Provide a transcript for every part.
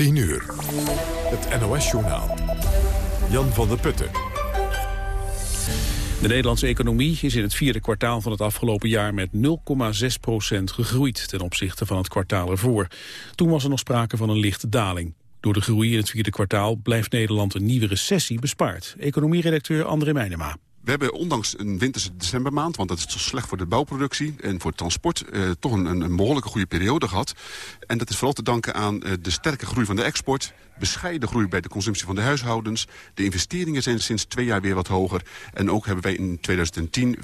10 uur. Het NOS-journaal. Jan van der Putten. De Nederlandse economie is in het vierde kwartaal van het afgelopen jaar met 0,6% gegroeid ten opzichte van het kwartaal ervoor. Toen was er nog sprake van een lichte daling. Door de groei in het vierde kwartaal blijft Nederland een nieuwe recessie bespaard. Economieredacteur André Meijnema. We hebben ondanks een winterse decembermaand, want dat is toch slecht voor de bouwproductie en voor het transport, eh, toch een, een, behoorlijke goede periode gehad. En dat is vooral te danken aan eh, de sterke groei van de export, bescheiden groei bij de consumptie van de huishoudens. De investeringen zijn sinds twee jaar weer wat hoger. En ook hebben wij in 2010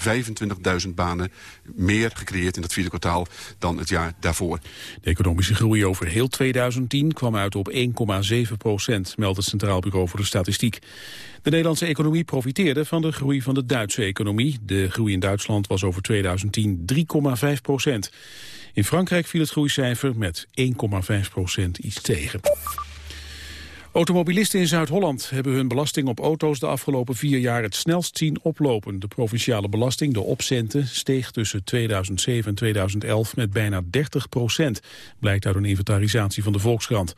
25.000 banen meer gecreëerd in dat vierde kwartaal dan het jaar daarvoor. De economische groei over heel 2010 kwam uit op 1,7 procent, meldt het Centraal Bureau voor de Statistiek. De Nederlandse economie profiteerde van de groei van de Duitse economie. De groei in Duitsland was over 2010 3,5 procent. In Frankrijk viel het groeicijfer met 1,5 procent iets tegen. Automobilisten in Zuid-Holland hebben hun belasting op auto's de afgelopen vier jaar het snelst zien oplopen. De provinciale belasting, de opcenten, steeg tussen 2007 en 2011 met bijna 30 procent, blijkt uit een inventarisatie van de Volkskrant.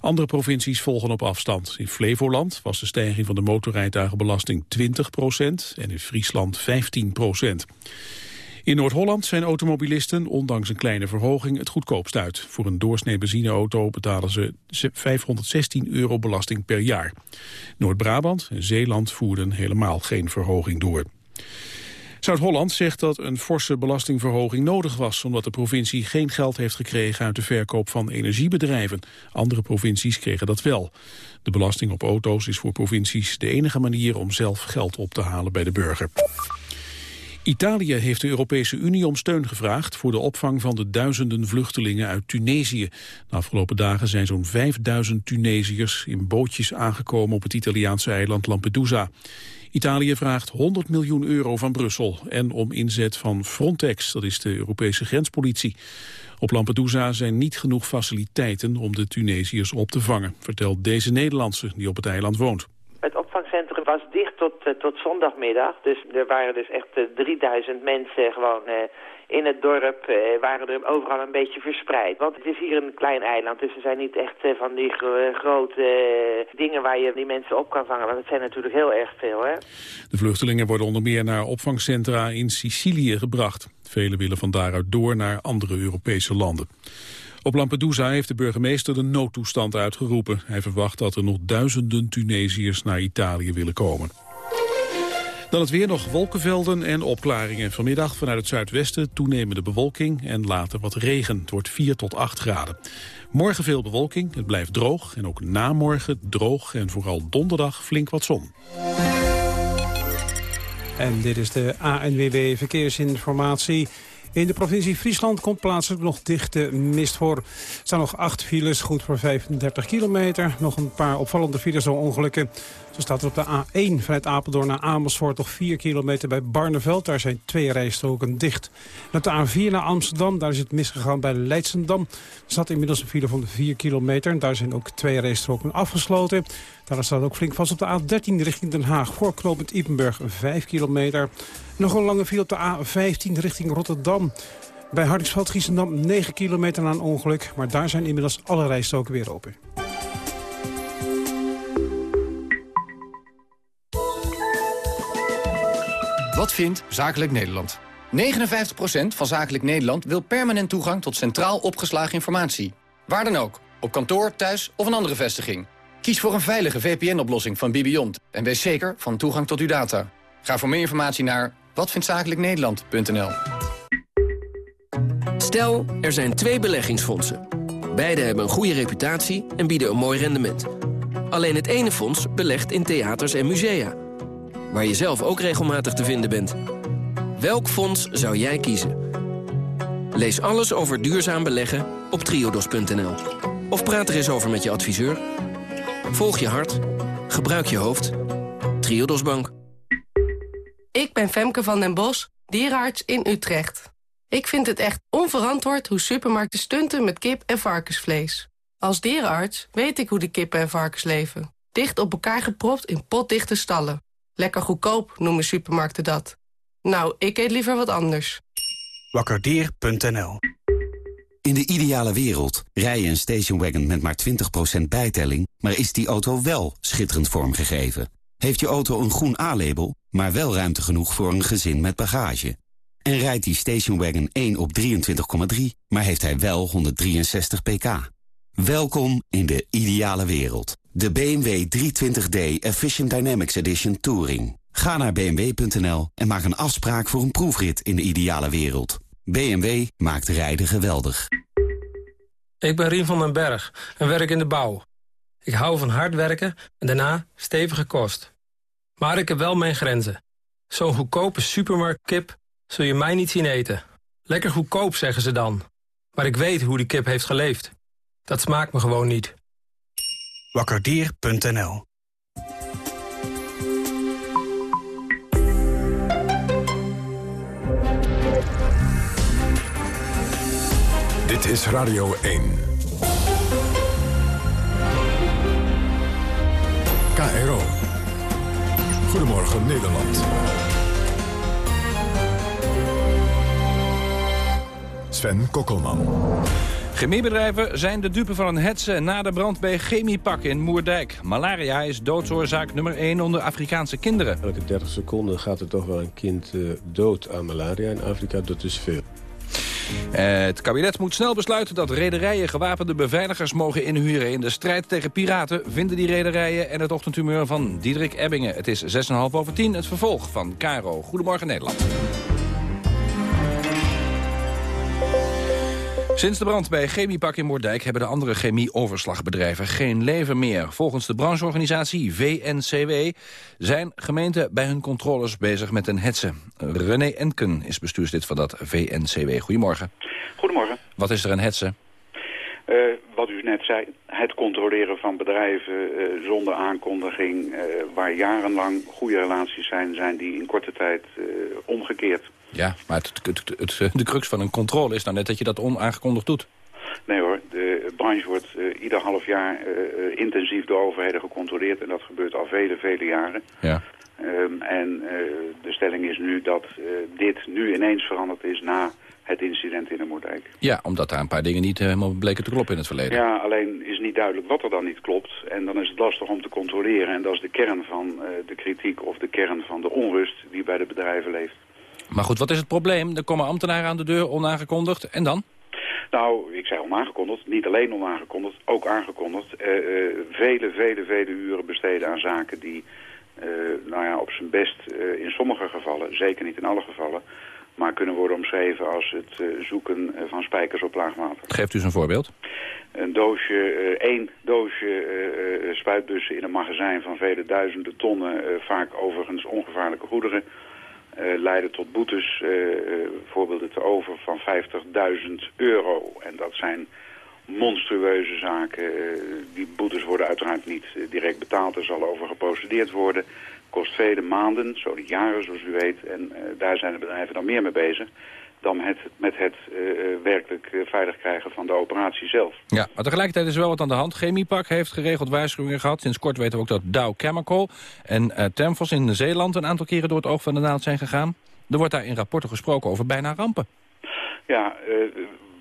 Andere provincies volgen op afstand. In Flevoland was de stijging van de motorrijtuigenbelasting 20 procent en in Friesland 15 procent. In Noord-Holland zijn automobilisten, ondanks een kleine verhoging, het goedkoopst uit. Voor een doorsnee benzineauto betalen ze 516 euro belasting per jaar. Noord-Brabant en Zeeland voerden helemaal geen verhoging door. Zuid-Holland zegt dat een forse belastingverhoging nodig was... omdat de provincie geen geld heeft gekregen uit de verkoop van energiebedrijven. Andere provincies kregen dat wel. De belasting op auto's is voor provincies de enige manier om zelf geld op te halen bij de burger. Italië heeft de Europese Unie om steun gevraagd voor de opvang van de duizenden vluchtelingen uit Tunesië. De afgelopen dagen zijn zo'n 5000 Tunesiërs in bootjes aangekomen op het Italiaanse eiland Lampedusa. Italië vraagt 100 miljoen euro van Brussel en om inzet van Frontex, dat is de Europese grenspolitie. Op Lampedusa zijn niet genoeg faciliteiten om de Tunesiërs op te vangen, vertelt deze Nederlandse die op het eiland woont opvangcentrum was dicht tot, uh, tot zondagmiddag. Dus er waren dus echt uh, eh, 3000 mensen gewoon uh, in het dorp. waren er overal een beetje verspreid. Want het is hier een klein eiland, dus er zijn niet echt van die gro grote dingen waar je die mensen op kan vangen. Want het zijn natuurlijk heel erg veel, hè. De vluchtelingen worden onder meer naar opvangcentra in Sicilië gebracht. Velen willen van daaruit door naar andere Europese landen. Op Lampedusa heeft de burgemeester de noodtoestand uitgeroepen. Hij verwacht dat er nog duizenden Tunesiërs naar Italië willen komen. Dan het weer nog wolkenvelden en opklaringen. Vanmiddag vanuit het zuidwesten toenemende bewolking en later wat regen. Het wordt 4 tot 8 graden. Morgen veel bewolking, het blijft droog. En ook na morgen droog en vooral donderdag flink wat zon. En dit is de ANWB Verkeersinformatie. In de provincie Friesland komt plaatselijk nog dichte mist voor. Er staan nog acht files, goed voor 35 kilometer. Nog een paar opvallende files door ongelukken. Zo staat er op de A1 vanuit Apeldoorn naar Amersfoort nog 4 kilometer bij Barneveld. Daar zijn twee rijstroken dicht. En op de A4 naar Amsterdam, daar is het misgegaan bij Leidsendam. Er staat inmiddels een file van 4 kilometer. Daar zijn ook twee rijstroken afgesloten. Daar staat ook flink vast op de A13 richting Den Haag. Voor knooppunt Ipenburg 5 kilometer. Nog een lange file op de A15 richting Rotterdam. Bij Hardingsveld Giesendam 9 kilometer na een ongeluk. Maar daar zijn inmiddels alle rijstroken weer open. Wat vindt Zakelijk Nederland? 59% van Zakelijk Nederland wil permanent toegang tot centraal opgeslagen informatie. Waar dan ook, op kantoor, thuis of een andere vestiging. Kies voor een veilige VPN-oplossing van Bibiont en wees zeker van toegang tot uw data. Ga voor meer informatie naar watvindzakelijknederland.nl Stel, er zijn twee beleggingsfondsen. Beide hebben een goede reputatie en bieden een mooi rendement. Alleen het ene fonds belegt in theaters en musea. Waar je zelf ook regelmatig te vinden bent. Welk fonds zou jij kiezen? Lees alles over duurzaam beleggen op triodos.nl. Of praat er eens over met je adviseur. Volg je hart. Gebruik je hoofd. Triodos Bank. Ik ben Femke van den Bos, dierenarts in Utrecht. Ik vind het echt onverantwoord hoe supermarkten stunten met kip en varkensvlees. Als dierenarts weet ik hoe de kippen en varkens leven. Dicht op elkaar gepropt in potdichte stallen. Lekker goedkoop noemen supermarkten dat. Nou, ik eet liever wat anders. Wakkerdier.nl In de ideale wereld rij je een stationwagon met maar 20% bijtelling... maar is die auto wel schitterend vormgegeven? Heeft je auto een groen A-label, maar wel ruimte genoeg voor een gezin met bagage? En rijdt die stationwagon 1 op 23,3, maar heeft hij wel 163 pk? Welkom in de ideale wereld. De BMW 320d Efficient Dynamics Edition Touring. Ga naar bmw.nl en maak een afspraak voor een proefrit in de ideale wereld. BMW maakt rijden geweldig. Ik ben Rien van den Berg en werk in de bouw. Ik hou van hard werken en daarna stevige kost. Maar ik heb wel mijn grenzen. Zo'n goedkope supermarktkip zul je mij niet zien eten. Lekker goedkoop, zeggen ze dan. Maar ik weet hoe die kip heeft geleefd. Dat smaakt me gewoon niet. Wakkerdier.nl Dit is Radio 1. KRO. Goedemorgen Nederland. Sven Kokkelman. Chemiebedrijven zijn de dupe van een hetze na de brand bij Chemiepak in Moerdijk. Malaria is doodsoorzaak nummer 1 onder Afrikaanse kinderen. Elke 30 seconden gaat er toch wel een kind uh, dood aan malaria in Afrika. Dat is veel. Het kabinet moet snel besluiten dat rederijen gewapende beveiligers mogen inhuren. In de strijd tegen piraten vinden die rederijen en het ochtendhumeur van Diederik Ebbingen. Het is 6,5 over 10, het vervolg van Caro. Goedemorgen Nederland. Sinds de brand bij Chemiepak in Moerdijk hebben de andere chemieoverslagbedrijven geen leven meer. Volgens de brancheorganisatie VNCW zijn gemeenten bij hun controles bezig met een hetze. René Enken is bestuurslid van dat VNCW. Goedemorgen. Goedemorgen. Wat is er een hetze? Uh, wat u net zei, het controleren van bedrijven uh, zonder aankondiging... Uh, waar jarenlang goede relaties zijn, zijn die in korte tijd omgekeerd. Ja, maar het, het, het, de crux van een controle is nou net dat je dat onaangekondigd doet. Nee hoor, de branche wordt uh, ieder half jaar uh, intensief door overheden gecontroleerd. En dat gebeurt al vele, vele jaren. Ja. Um, en uh, de stelling is nu dat dit nu ineens veranderd is na het incident in de Moerdijk. Ja, omdat daar een paar dingen niet helemaal bleken te kloppen in het verleden. Ja, alleen is niet duidelijk wat er dan niet klopt. En dan is het lastig om te controleren. En dat is de kern van de kritiek of de kern van de onrust die bij de bedrijven leeft. Maar goed, wat is het probleem? Er komen ambtenaren aan de deur, onaangekondigd. En dan? Nou, ik zei onaangekondigd. Niet alleen onaangekondigd, ook aangekondigd. Uh, uh, vele, vele, vele uren besteden aan zaken die, uh, nou ja, op zijn best in sommige gevallen, zeker niet in alle gevallen, maar kunnen worden omschreven als het zoeken van spijkers op laag water. Geeft u eens een voorbeeld. Een doosje, één doosje spuitbussen in een magazijn van vele duizenden tonnen, vaak overigens ongevaarlijke goederen, leiden tot boetes, uh, voorbeelden te over, van 50.000 euro. En dat zijn monstrueuze zaken. die boetes worden uiteraard niet direct betaald. Er zal over geprocedeerd worden. Kost vele maanden, zo niet jaren zoals u weet. En daar zijn de bedrijven dan meer mee bezig dan met, met het uh, werkelijk veilig krijgen van de operatie zelf. Ja, maar tegelijkertijd is er wel wat aan de hand. Chemiepak heeft geregeld waarschuwingen gehad. Sinds kort weten we ook dat Dow Chemical en Temfos in Zeeland... een aantal keren door het oog van de naald zijn gegaan. Er wordt daar in rapporten gesproken over bijna rampen. Ja,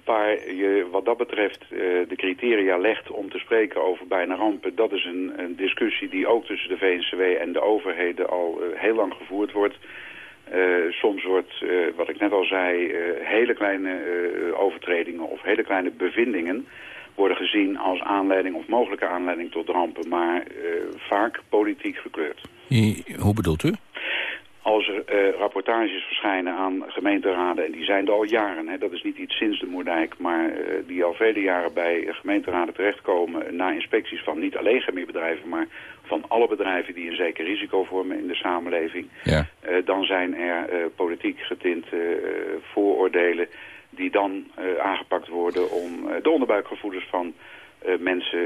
waar je wat dat betreft de criteria legt om te spreken over bijna rampen... dat is een, een discussie die ook tussen de VNCW en de overheden al heel lang gevoerd wordt... Uh, soms wordt, uh, wat ik net al zei, uh, hele kleine overtredingen of hele kleine bevindingen worden gezien als aanleiding of mogelijke aanleiding tot rampen, maar vaak politiek gekleurd. Hoe bedoelt u? Als er rapportages verschijnen aan gemeenteraden, en die zijn er al jaren, hè, dat is niet iets sinds de Moerdijk, maar die al vele jaren bij gemeenteraden terechtkomen na inspecties van niet alleen chemiebedrijven, maar van alle bedrijven die een zeker risico vormen in de samenleving. Ja. Uh, dan zijn er politiek getinte uh, vooroordelen die dan aangepakt worden om de onderbuikgevoelens van mensen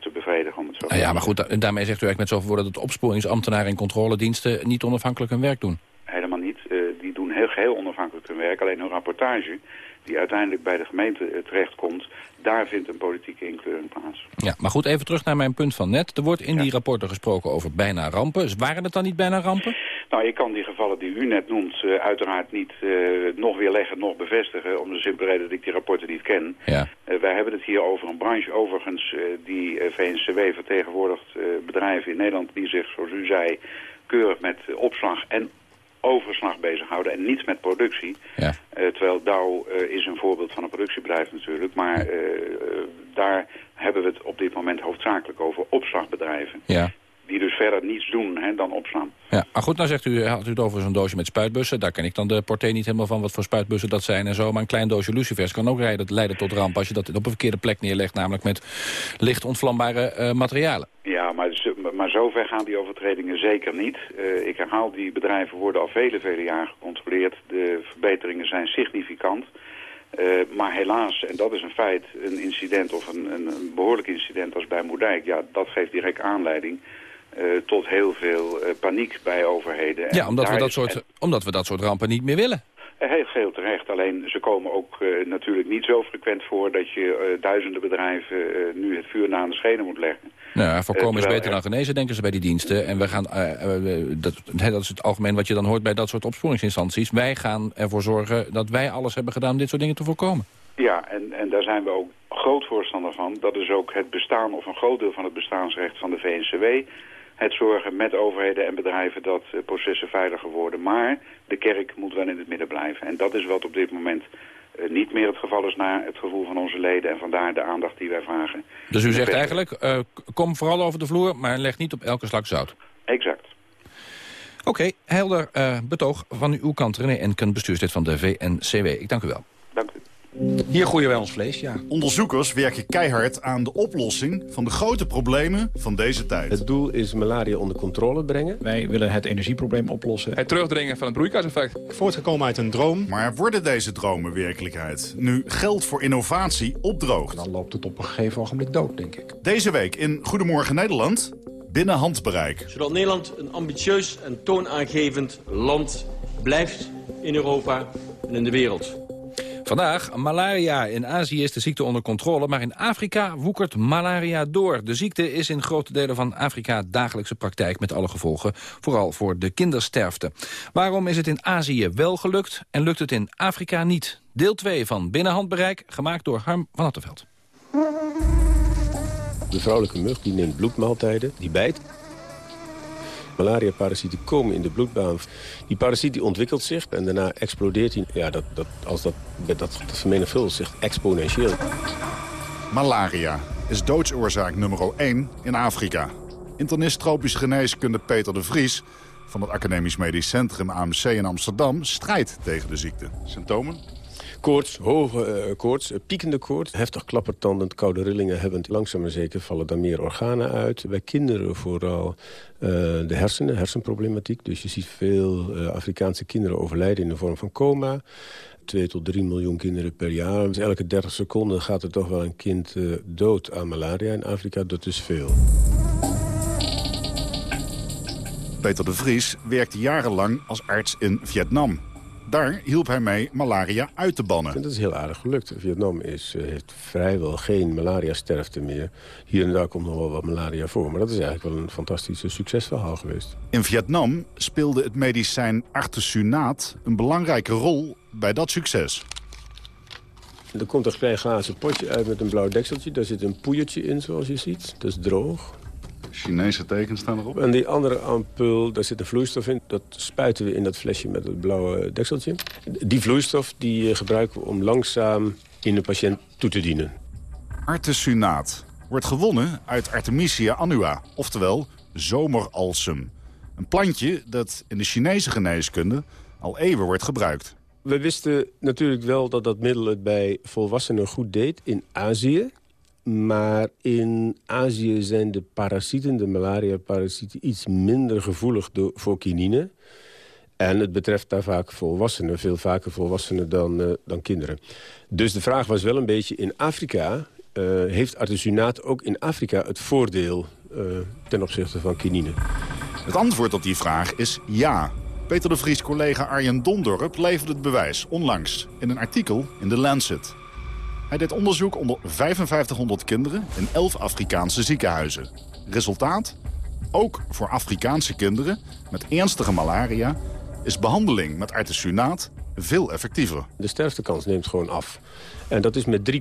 te bevredigen. Om het zo nou ja, maar goed, da daarmee zegt u eigenlijk met zoveel woorden dat opsporingsambtenaren en controlediensten niet onafhankelijk hun werk doen. Heel onafhankelijk hun werk. Alleen hun rapportage die uiteindelijk bij de gemeente terechtkomt, daar vindt een politieke inkleuring plaats. Ja, maar goed, even terug naar mijn punt van net. Er wordt in ja. die rapporten gesproken over bijna rampen. Waren het dan niet bijna rampen? Nou, ik kan die gevallen die u net noemt uh, uiteraard niet uh, nog weer leggen, nog bevestigen... om de simpele reden dat ik die rapporten niet ken. Ja. Uh, wij hebben het hier over een branche overigens die VNCW vertegenwoordigt bedrijven in Nederland... die zich, zoals u zei, keurig met opslag en overslag bezighouden en niet met productie. Ja. terwijl Dow is een voorbeeld van een productiebedrijf natuurlijk. Maar daar hebben we het op dit moment hoofdzakelijk over opslagbedrijven. Ja die dus verder niets doen hè, dan opslaan. Ja, maar goed, nou zegt u, had u het over zo'n doosje met spuitbussen. Daar ken ik dan de porté niet helemaal van wat voor spuitbussen dat zijn en zo. Maar een klein doosje lucifers kan ook rijden, leiden tot ramp... als je dat op een verkeerde plek neerlegt, namelijk met licht ontvlambare materialen. Ja, maar, zover gaan die overtredingen zeker niet. Uh, ik herhaal, die bedrijven worden al vele, vele jaren gecontroleerd. De verbeteringen zijn significant. Uh, maar helaas, en dat is een feit, een incident of een, een, een behoorlijk incident als bij Moerdijk... ja, dat geeft direct aanleiding uh, tot heel veel paniek bij overheden. Ja, omdat we, dat soort, omdat we dat soort rampen niet meer willen. Heel, heel terecht. Alleen ze komen ook uh, natuurlijk niet zo frequent voor... dat je duizenden bedrijven nu het vuur na de schenen moet leggen. Nou, voorkomen is beter dan genezen, denken ze bij die diensten. En we gaan, dat, dat is het algemeen wat je dan hoort bij dat soort opsporingsinstanties. Wij gaan ervoor zorgen dat wij alles hebben gedaan om dit soort dingen te voorkomen. Ja, en, en daar zijn we ook groot voorstander van. Dat is ook het bestaan of een groot deel van het bestaansrecht van de VNCW het zorgen met overheden en bedrijven dat processen veiliger worden. Maar de kerk moet wel in het midden blijven. En dat is wat op dit moment niet meer het geval is naar het gevoel van onze leden. En vandaar de aandacht die wij vragen. Dus u zegt eigenlijk, uh, kom vooral over de vloer, maar leg niet op elke slak zout. Exact. Oké, okay, helder betoog van uw kant, René Enken, bestuurslid van de VNCW. Ik dank u wel. Hier groeien wij ons vlees, ja. Onderzoekers werken keihard aan de oplossing van de grote problemen van deze tijd. Het doel is malaria onder controle brengen. Wij willen het energieprobleem oplossen. Het terugdringen van het broeikaseffect. Voortgekomen uit een droom. Maar worden deze dromen werkelijkheid? Nu geld voor innovatie opdroogt. Dan loopt het op een gegeven ogenblik dood, denk ik. Deze week in Goedemorgen Nederland, binnen handbereik. Zodat Nederland een ambitieus en toonaangevend land blijft in Europa en in de wereld. Vandaag, malaria. In Azië is de ziekte onder controle, maar in Afrika woekert malaria door. De ziekte is in grote delen van Afrika dagelijkse praktijk met alle gevolgen, vooral voor de kindersterfte. Waarom is het in Azië wel gelukt en lukt het in Afrika niet? Deel 2 van Binnenhandbereik, gemaakt door Harm van Attenveld. De vrouwelijke mug die neemt bloedmaaltijden, die bijt. Malaria-parasieten komen in de bloedbaan. Die parasiet die ontwikkelt zich en daarna explodeert hij. Ja, dat, dat, als dat, dat, dat vermenigvuldigt zich exponentieel. Malaria is doodsoorzaak nummer 1 in Afrika. Internist tropische geneeskunde Peter de Vries van het Academisch Medisch Centrum AMC in Amsterdam strijdt tegen de ziekte. Symptomen? Koorts, hoge uh, koorts, uh, piekende koorts, heftig klappertandend, koude rillingen hebben. Langzaam maar zeker vallen daar meer organen uit. Bij kinderen vooral uh, de hersenen, hersenproblematiek. Dus je ziet veel Afrikaanse kinderen overlijden in de vorm van coma. 2 tot 3 miljoen kinderen per jaar. Dus elke 30 seconden gaat er toch wel een kind dood aan malaria in Afrika. Dat is veel. Peter de Vries werkte jarenlang als arts in Vietnam. Daar hielp hij mee malaria uit te bannen. En dat is heel aardig gelukt. Vietnam is, uh, heeft vrijwel geen malaria-sterfte meer. Hier en daar komt nog wel wat malaria voor. Maar dat is eigenlijk wel een fantastisch succesverhaal geweest. In Vietnam speelde het medicijn artesunaat een belangrijke rol bij dat succes. Er komt een klein glazen potje uit met een blauw dekseltje. Daar zit een poeiertje in, zoals je ziet. Dat is droog. Chinese tekens staan erop. En die andere ampul, daar zit een vloeistof in. Dat spuiten we in dat flesje met het blauwe dekseltje. Die vloeistof die eh, gebruiken we om langzaam in de patiënt toe te dienen. Artesunaat wordt gewonnen uit Artemisia annua, oftewel zomeralsem. Een plantje dat in de Chinese geneeskunde al eeuwen wordt gebruikt. We wisten natuurlijk wel dat dat middel het bij volwassenen goed deed in Azië. Maar in Azië zijn de parasieten, de malaria-parasieten... iets minder gevoelig voor kinine. En het betreft daar vaak volwassenen, veel vaker volwassenen dan, uh, dan kinderen. Dus de vraag was wel een beetje in Afrika... Uh, heeft artesunaat ook in Afrika het voordeel uh, ten opzichte van kinine? Het antwoord op die vraag is ja. Peter de Vries collega Arjen Dondorp leverde het bewijs onlangs... in een artikel in The Lancet. Hij deed onderzoek onder 5500 kinderen in 11 Afrikaanse ziekenhuizen. Resultaat? Ook voor Afrikaanse kinderen met ernstige malaria is behandeling met artesunaat veel effectiever. De sterftekans neemt gewoon af. En dat is met 3%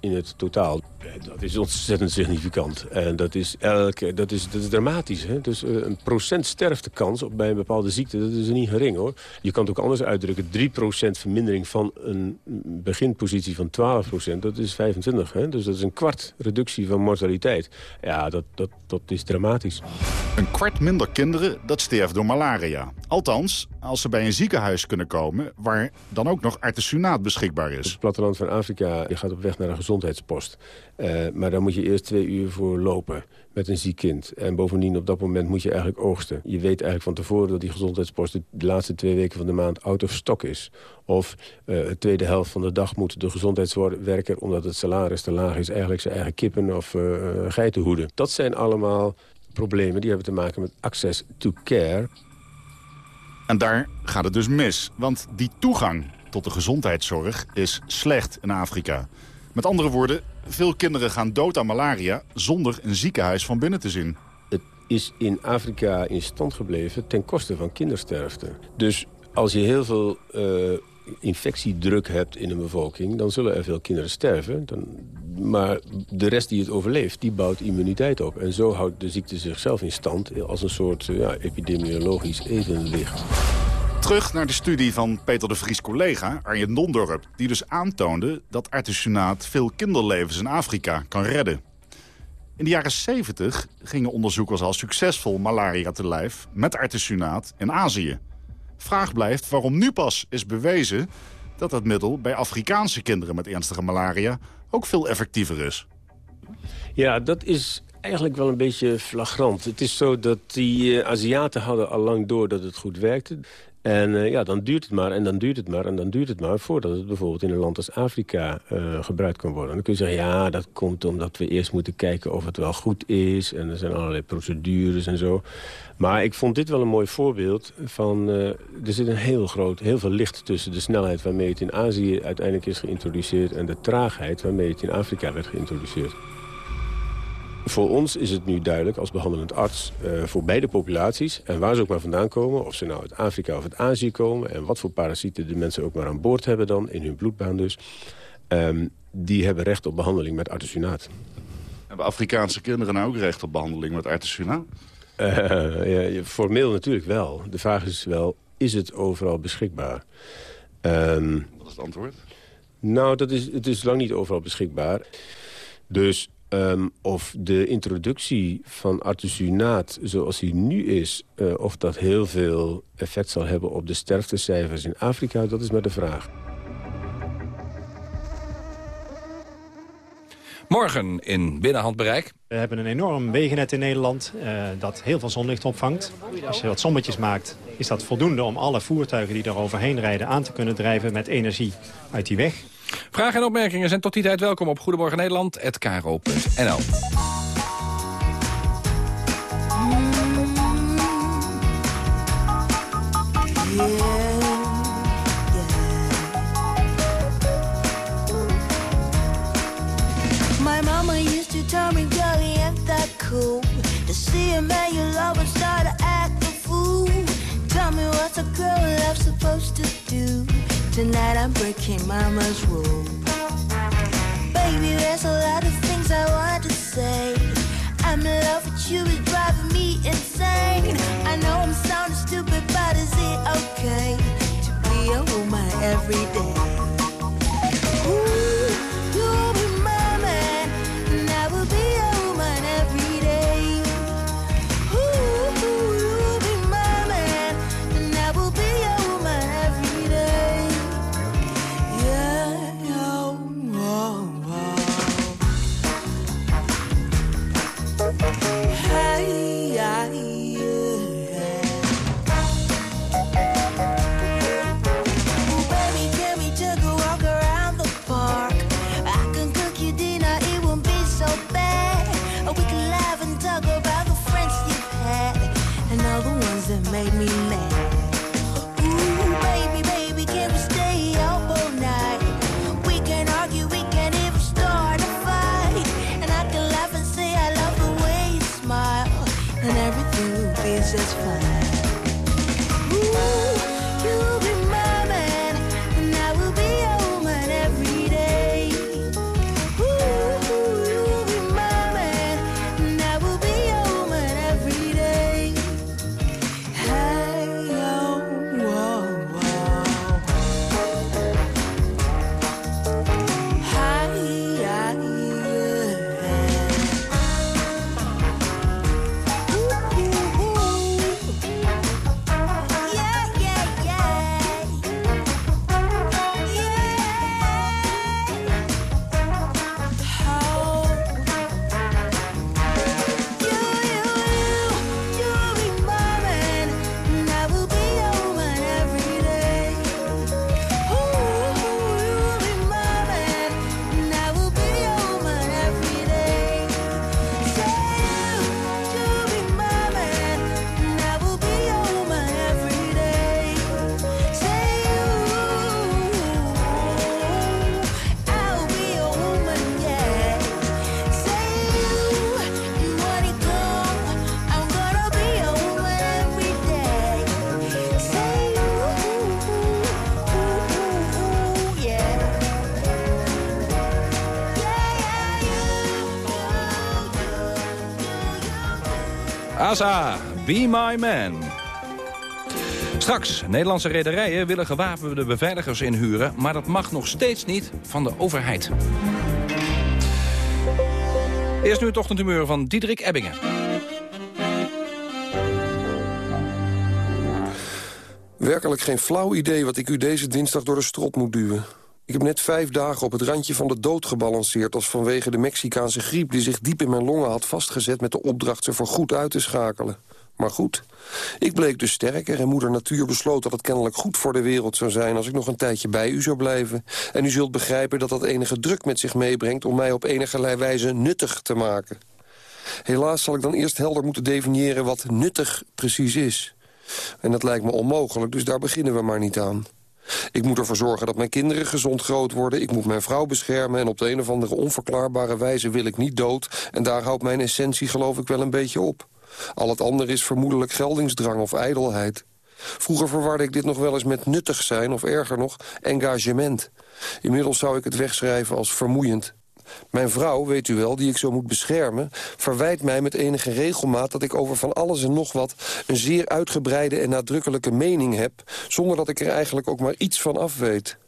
in het totaal. Dat is ontzettend significant. En dat is, elke, dat is, dat is dramatisch. Hè? Dus uh, een procent sterftekans op, bij een bepaalde ziekte, dat is niet gering hoor. Je kan het ook anders uitdrukken. 3% vermindering van een beginpositie van 12%, dat is 25. Hè? Dus dat is een kwart reductie van mortaliteit. Ja, dat, dat, dat is dramatisch. Een kwart minder kinderen, dat sterft door malaria. Althans, als ze bij een ziekenhuis kunnen komen... waar dan ook nog artesunaat beschikbaar is. Het platteland van Afrika, je gaat op weg naar een gezondheidspost. Uh, maar daar moet je eerst twee uur voor lopen met een ziek kind. En bovendien op dat moment moet je eigenlijk oogsten. Je weet eigenlijk van tevoren dat die gezondheidspost... de laatste twee weken van de maand out of stock is. Of uh, de tweede helft van de dag moet de gezondheidswerker... omdat het salaris te laag is, eigenlijk zijn eigen kippen of uh, geiten hoeden. Dat zijn allemaal problemen die hebben te maken met access to care. En daar gaat het dus mis. Want die toegang tot de gezondheidszorg is slecht in Afrika. Met andere woorden, veel kinderen gaan dood aan malaria... zonder een ziekenhuis van binnen te zien. Het is in Afrika in stand gebleven ten koste van kindersterfte. Dus als je heel veel uh, infectiedruk hebt in een bevolking... dan zullen er veel kinderen sterven. Dan, maar de rest die het overleeft, die bouwt immuniteit op. En zo houdt de ziekte zichzelf in stand als een soort ja, epidemiologisch evenwicht. Terug naar de studie van Peter de Vries collega, Arjen Dondorp... die dus aantoonde dat artisanat veel kinderlevens in Afrika kan redden. In de jaren 70 gingen onderzoekers al succesvol malaria te lijf... met artisanat in Azië. Vraag blijft waarom nu pas is bewezen... dat het middel bij Afrikaanse kinderen met ernstige malaria... ook veel effectiever is. Ja, dat is eigenlijk wel een beetje flagrant. Het is zo dat die uh, Aziaten hadden al lang door dat het goed werkte. En uh, ja, dan duurt het maar en dan duurt het maar en dan duurt het maar... voordat het bijvoorbeeld in een land als Afrika uh, gebruikt kan worden. En dan kun je zeggen, ja, dat komt omdat we eerst moeten kijken of het wel goed is. En er zijn allerlei procedures en zo. Maar ik vond dit wel een mooi voorbeeld van... Uh, er zit een heel groot, heel veel licht tussen de snelheid waarmee het in Azië uiteindelijk is geïntroduceerd... en de traagheid waarmee het in Afrika werd geïntroduceerd. Voor ons is het nu duidelijk als behandelend arts uh, voor beide populaties... en waar ze ook maar vandaan komen, of ze nou uit Afrika of uit Azië komen... en wat voor parasieten de mensen ook maar aan boord hebben dan, in hun bloedbaan dus... Um, die hebben recht op behandeling met artesunaat. Hebben Afrikaanse kinderen nou ook recht op behandeling met artesunaat? Uh, ja, formeel natuurlijk wel. De vraag is wel, is het overal beschikbaar? Um, wat is het antwoord? Nou, dat is, het is lang niet overal beschikbaar. Dus Um, of de introductie van artesunaat zoals hij nu is... Uh, of dat heel veel effect zal hebben op de sterftecijfers in Afrika... dat is maar de vraag. Morgen in binnenhandbereik. We hebben een enorm wegennet in Nederland uh, dat heel veel zonlicht opvangt. Als je wat sommetjes maakt, is dat voldoende om alle voertuigen die er overheen rijden... aan te kunnen drijven met energie uit die weg. Vragen en opmerkingen zijn tot die tijd welkom op Goedemorgen to tell me, girl, you ain't that cool. To see a man you love and start to act a fool. Tell me what's a girl love supposed to do. Tonight I'm breaking mama's rule. Baby, there's a lot of things I want to say. I'm in love with you, it's driving me insane. I know I'm sounding stupid, but is it okay to be a woman every day? Be my man. Straks, Nederlandse rederijen willen gewapende beveiligers inhuren... maar dat mag nog steeds niet van de overheid. Eerst nu het ochtendhumeur van Diederik Ebbingen. Werkelijk geen flauw idee wat ik u deze dinsdag door de strot moet duwen. Ik heb net vijf dagen op het randje van de dood gebalanceerd... als vanwege de Mexicaanse griep die zich diep in mijn longen had vastgezet... met de opdracht ze voor goed uit te schakelen. Maar goed, ik bleek dus sterker en moeder natuur besloot dat het kennelijk goed voor de wereld zou zijn... als ik nog een tijdje bij u zou blijven. En u zult begrijpen dat dat enige druk met zich meebrengt... om mij op enige wijze nuttig te maken. Helaas zal ik dan eerst helder moeten definiëren wat nuttig precies is. En dat lijkt me onmogelijk, dus daar beginnen we maar niet aan. Ik moet ervoor zorgen dat mijn kinderen gezond groot worden. Ik moet mijn vrouw beschermen en op de een of andere onverklaarbare wijze wil ik niet dood. En daar houdt mijn essentie geloof ik wel een beetje op. Al het andere is vermoedelijk geldingsdrang of ijdelheid. Vroeger verwarde ik dit nog wel eens met nuttig zijn of erger nog, engagement. Inmiddels zou ik het wegschrijven als vermoeiend. Mijn vrouw, weet u wel, die ik zo moet beschermen... verwijt mij met enige regelmaat dat ik over van alles en nog wat... een zeer uitgebreide en nadrukkelijke mening heb... zonder dat ik er eigenlijk ook maar iets van af weet.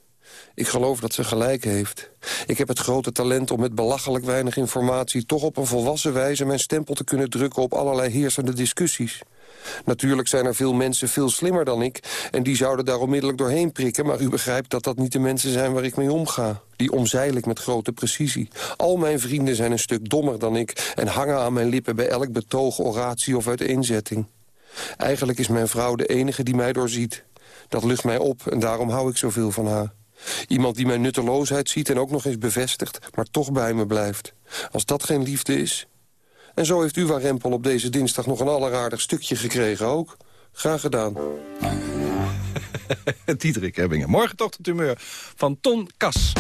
Ik geloof dat ze gelijk heeft. Ik heb het grote talent om met belachelijk weinig informatie... toch op een volwassen wijze mijn stempel te kunnen drukken... op allerlei heersende discussies. Natuurlijk zijn er veel mensen veel slimmer dan ik... en die zouden daar onmiddellijk doorheen prikken... maar u begrijpt dat dat niet de mensen zijn waar ik mee omga. Die omzeil ik met grote precisie. Al mijn vrienden zijn een stuk dommer dan ik... en hangen aan mijn lippen bij elk betoog, oratie of uiteenzetting. Eigenlijk is mijn vrouw de enige die mij doorziet. Dat lucht mij op en daarom hou ik zoveel van haar. Iemand die mijn nutteloosheid ziet en ook nog eens bevestigt... maar toch bij me blijft. Als dat geen liefde is... En zo heeft Uwa Rempel op deze dinsdag nog een alleraardig stukje gekregen ook. Graag gedaan. Diederik Ebbingen. Morgen toch het humeur van Ton Kas.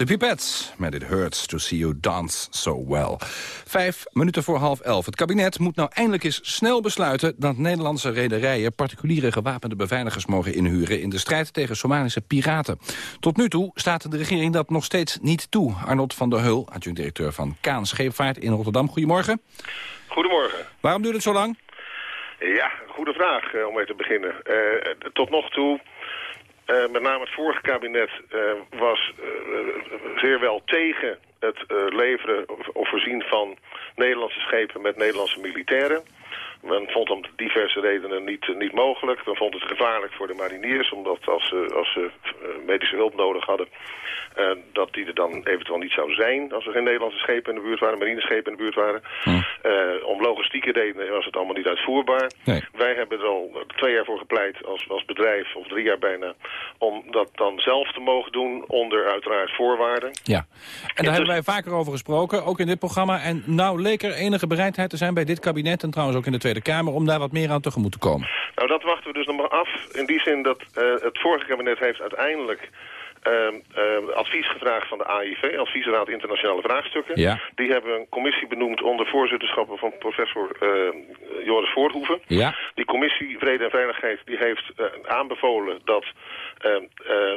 De Pipettes met It Hurts to See You Dance So Well. Vijf minuten voor half elf. Het kabinet moet nou eindelijk eens snel besluiten... dat Nederlandse rederijen particuliere gewapende beveiligers mogen inhuren... in de strijd tegen Somalische piraten. Tot nu toe staat de regering dat nog steeds niet toe. Arnold van der Heul, adjunct-directeur van Kaan Scheepvaart in Rotterdam. Goedemorgen. Goedemorgen. Waarom duurt het zo lang? Ja, goede vraag eh, om mee te beginnen. Eh, tot nog toe, eh, met name het vorige kabinet, eh, was eh, zeer wel tegen het leveren of voorzien van Nederlandse schepen met Nederlandse militairen. Men vond om diverse redenen niet, eh, niet mogelijk. Men vond het gevaarlijk voor de mariniers, omdat als ze, als ze eh, medische hulp nodig hadden... eh, dat die er dan eventueel niet zou zijn als er geen Nederlandse schepen in de buurt waren, marineschepen in de buurt waren. Eh, om logistieke redenen was het allemaal niet uitvoerbaar. Wij hebben er al twee jaar voor gepleit als, als bedrijf, of drie jaar bijna, om dat dan zelf te mogen doen onder uiteraard voorwaarden. Ja, en daar hebben wij vaker over gesproken, ook in dit programma. En nou leek er enige bereidheid te zijn bij dit kabinet... en trouwens ook in de Tweede Kamer, om daar wat meer aan tegemoet te komen. Nou, dat wachten we dus nog maar af. In die zin dat eh, het vorige kabinet heeft uiteindelijk... ehm, ehm, advies gevraagd van de AIV, Adviesraad Internationale Vraagstukken. Ja. Die hebben een commissie benoemd onder voorzitterschappen van professor eh, Joris Voorthoeven. Ja. Die commissie Vrede en Veiligheid die heeft eh, aanbevolen dat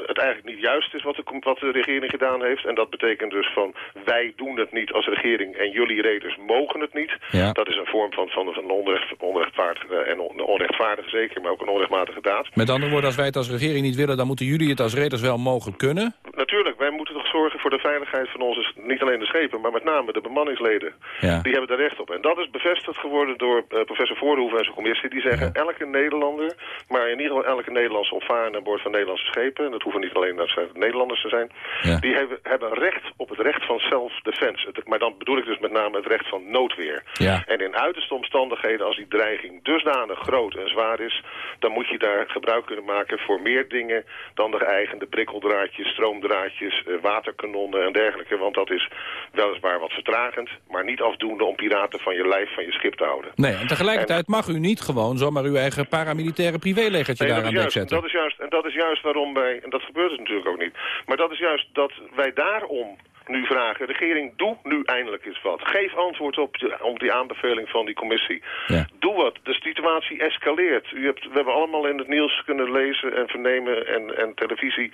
het eigenlijk niet juist is wat de, wat de regering gedaan heeft. En dat betekent dus van wij doen het niet als regering en jullie reders mogen het niet. Ja. Dat is een vorm van, van, van onrecht, onrechtvaardige en on- onrechtvaardige zeker, maar ook een onrechtmatige daad. Met andere woorden, als wij het als regering niet willen... dan moeten jullie het als reders wel mogen kunnen. Natuurlijk, wij moeten toch zorgen voor de veiligheid van onze, niet alleen de schepen, maar met name de bemanningsleden. Ja. Die hebben daar recht op. En dat is bevestigd geworden door eh, professor Voorhoeven en zijn commissie. Die zeggen, elke Nederlander, maar in ieder geval elke Nederlandse opvarende aan boord van Nederlandse schepen, en dat hoeven niet alleen dat Nederlanders te zijn, die hebben, hebben recht op het recht van self-defense. Maar dan bedoel ik dus met name het recht van noodweer. Ja. En in uiterste omstandigheden, als die dreiging dusdanig groot en zwaar is, dan moet je daar gebruik kunnen maken voor meer dingen dan de geëigende prikkeldraadjes, stroomdraadjes, eh, waterkanonnen en dergelijke. Want dat is weliswaar wat vertragend, maar niet afdoende om piraten van je lijf van je schip te houden. Nee, en tegelijkertijd mag u niet gewoon zomaar uw eigen paramilitaire privélegertje Nee, daar aan dek zetten. dat, is juist, en dat is juist waarom wij, en dat gebeurt natuurlijk ook niet, maar dat is juist dat wij daarom nu vragen, regering, doe nu eindelijk eens wat. Geef antwoord op, de, op die aanbeveling van die commissie. Doe wat. De situatie escaleert. U hebt, we hebben allemaal in het nieuws kunnen lezen en vernemen en, en televisie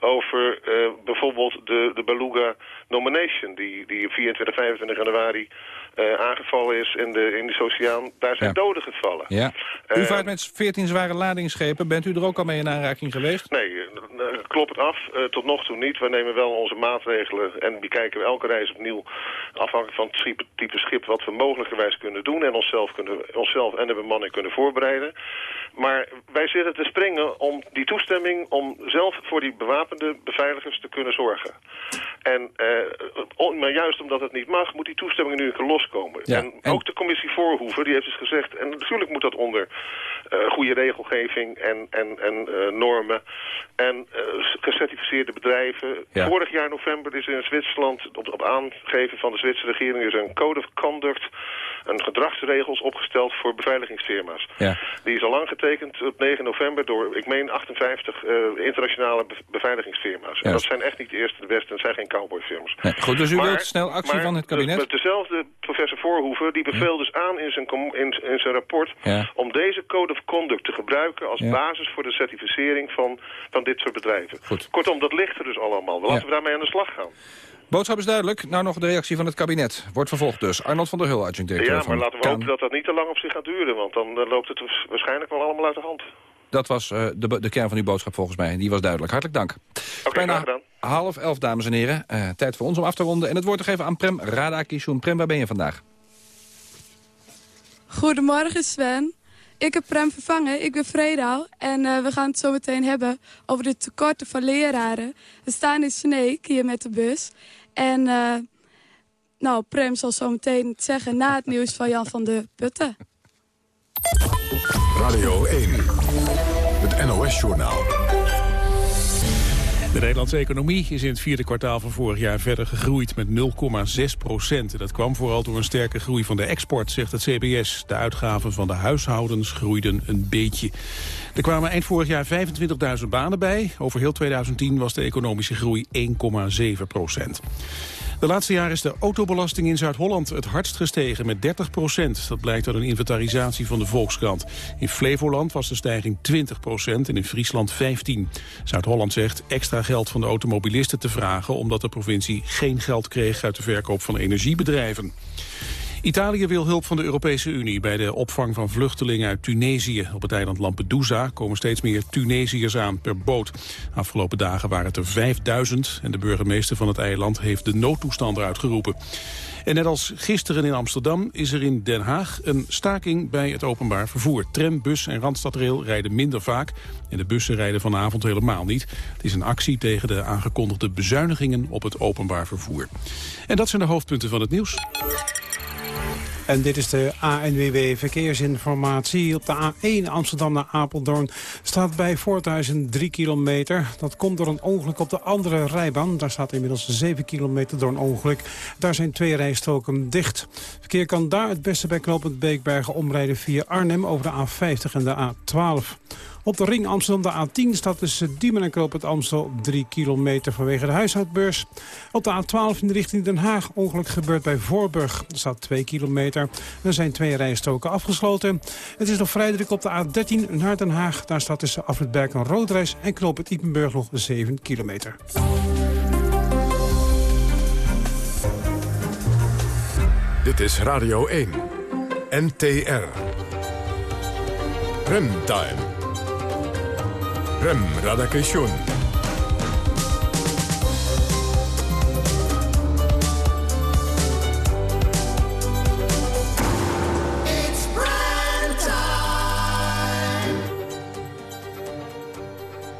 over eh, bijvoorbeeld de, de Beluga nomination, die, die op 24, 25 januari eh, aangevallen is in de Indische Oceaan. Daar zijn Ja. doden gevallen. Ja. U Eh, vaart met 14 zware ladingsschepen. Bent u er ook al mee in aanraking geweest? Nee, eh, eh, klop het af. Tot nog toe niet. We nemen wel onze maatregelen en bekijken we elke reis opnieuw... afhankelijk van het type schip wat we mogelijkerwijs kunnen doen... en onszelf, kunnen, onszelf en de bemanning kunnen voorbereiden. Maar wij zitten te springen om die toestemming... om zelf voor die bewapende beveiligers te kunnen zorgen. En, eh, maar juist omdat het niet mag, moet die toestemming nu een keer loskomen. Ja, En, ook de commissie Voorhoeven, die heeft dus gezegd... en natuurlijk moet dat onder eh, goede regelgeving en, en, en eh, normen... en eh, gecertificeerde bedrijven. Ja. Vorig jaar november is in Zwitserland, op, op aangeven van de Zwitserse regering... is er een code of conduct, een gedragsregels opgesteld voor beveiligingsfirma's. Ja. Die is al lang getekend op 9 november door, ik meen, 58 eh, internationale be- beveiligingsfirma's. En dat zijn echt niet de eerste de beste en zijn geen cowboyfirma's. Nee, goed, dus u Maar- wilt snel actie maar van het kabinet? de- dezelfde professor Voorhoeven, die beveelt dus aan in zijn, in, in zijn rapport... Om deze code of conduct te gebruiken als basis voor de certificering van, van dit soort bedrijven. Kortom, dat ligt er dus allemaal. Laten we daarmee aan de slag gaan. Boodschap is duidelijk. Nou nog de reactie van het kabinet. Wordt vervolgd dus. Arnold van der Hul, adjunct-directeur Ja, maar van laten we Kaan. hopen dat dat niet te lang op zich gaat duren... want dan eh, loopt het dus waarschijnlijk wel allemaal uit de hand. Dat was eh, de, de kern van uw boodschap volgens mij. Die was duidelijk. Hartelijk dank. Bijna gedaan. half elf, dames en heren. Eh, tijd voor ons om af te ronden. En het woord te geven aan Prem Radakishun. Prem, waar ben je vandaag? Goedemorgen Sven. Ik heb Prem vervangen, ik ben Vredaal. En eh, we gaan het zo meteen hebben over de tekorten van leraren. We staan in Sneek hier met de bus. En eh, nou, Prem zal zo meteen het zeggen na het nieuws van Jan van de Putten. Radio 1, het NOS-journaal. De Nederlandse economie is in het vierde kwartaal van vorig jaar verder gegroeid met 0,6 procent. Dat kwam vooral door een sterke groei van de export, zegt het CBS. De uitgaven van de huishoudens groeiden een beetje. Er kwamen eind vorig jaar 25.000 banen bij. Over heel 2010 was de economische groei 1,7 procent. De laatste jaren is de autobelasting in Zuid-Holland het hardst gestegen met 30 procent. Dat blijkt uit een inventarisatie van de Volkskrant. In Flevoland was de stijging 20 procent en in Friesland 15. Zuid-Holland zegt extra geld van de automobilisten te vragen... omdat de provincie geen geld kreeg uit de verkoop van energiebedrijven. Italië wil hulp van de Europese Unie bij de opvang van vluchtelingen uit Tunesië. Op het eiland Lampedusa komen steeds meer Tunesiërs aan per boot. Afgelopen dagen waren het er 5000 en de burgemeester van het eiland heeft de noodtoestand uitgeroepen. En net als gisteren in Amsterdam is er in Den Haag een staking bij het openbaar vervoer. Tram, bus en Randstadrail rijden minder vaak en de bussen rijden vanavond helemaal niet. Het is een actie tegen de aangekondigde bezuinigingen op het openbaar vervoer. En dat zijn de hoofdpunten van het nieuws. En dit is de ANWB Verkeersinformatie. Op de A1 Amsterdam naar Apeldoorn staat bij Voorthuizen 3 kilometer. Dat komt door een ongeluk op de andere rijbaan. Daar staat inmiddels 7 kilometer door een ongeluk. Daar zijn twee rijstroken dicht. Verkeer kan daar het beste bij knooppunt Beekbergen omrijden via Arnhem over de A50 en de A12. Op de ring Amsterdam de A10 staat tussen Diemen en Kroop het Amstel 3 kilometer vanwege de huishoudbeurs. Op de A12 in de richting Den Haag ongeluk gebeurt bij Voorburg. Er staat 2 kilometer. Er zijn twee rijstoken afgesloten. Het is nog vrij druk op de A13 naar Den Haag. Daar staat tussen Afritberg en Roodreis en Knoop het Ippenburg nog 7 kilometer. Dit is Radio 1. NTR. Remtime. Rem Radakation.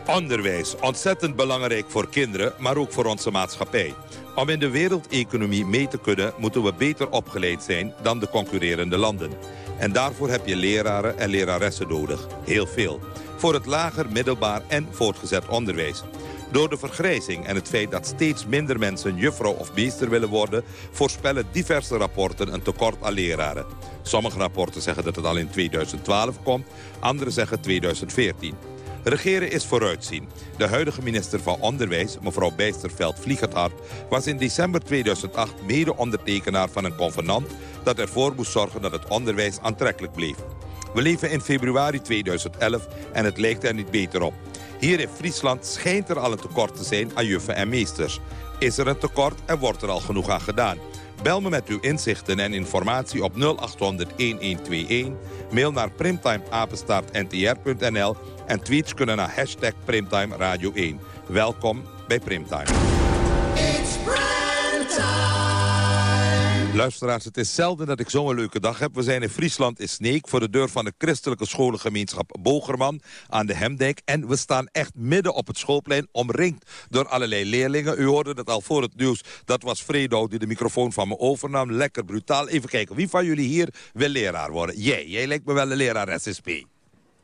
Onderwijs, ontzettend belangrijk voor kinderen, maar ook voor onze maatschappij. Om in de wereldeconomie mee te kunnen, moeten we beter opgeleid zijn dan de concurrerende landen. En daarvoor heb je leraren en leraressen nodig. Heel veel voor het lager, middelbaar en voortgezet onderwijs. Door de vergrijzing en het feit dat steeds minder mensen juffrouw of meester willen worden... voorspellen diverse rapporten een tekort aan leraren. Sommige rapporten zeggen dat het al in 2012 komt, andere zeggen 2014. Regeren is vooruitzien. De huidige minister van Onderwijs, mevrouw Bijsterveld-Vliegerthart... was in december 2008 mede-ondertekenaar van een convenant... dat ervoor moest zorgen dat het onderwijs aantrekkelijk bleef. We leven in februari 2011 en het lijkt er niet beter op. Hier in Friesland schijnt er al een tekort te zijn aan juffen en meesters. Is er een tekort en wordt er al genoeg aan gedaan? Bel me met uw inzichten en informatie op 0800-1121. Mail naar primtimeapenstaartntr.nl en tweets kunnen naar hashtag Primtime Radio 1. Welkom bij Primtime. Luisteraars, het is zelden dat ik zo'n leuke dag heb. We zijn in Friesland in Sneek voor de deur van de christelijke scholengemeenschap Bogerman aan de Hemdijk. En we staan echt midden op het schoolplein, omringd door allerlei leerlingen. U hoorde het al voor het nieuws. Dat was Fredo die de microfoon van me overnam. Lekker brutaal. Even kijken, wie van jullie hier wil leraar worden? Jij, jij lijkt me wel een leraar SSP. Uh,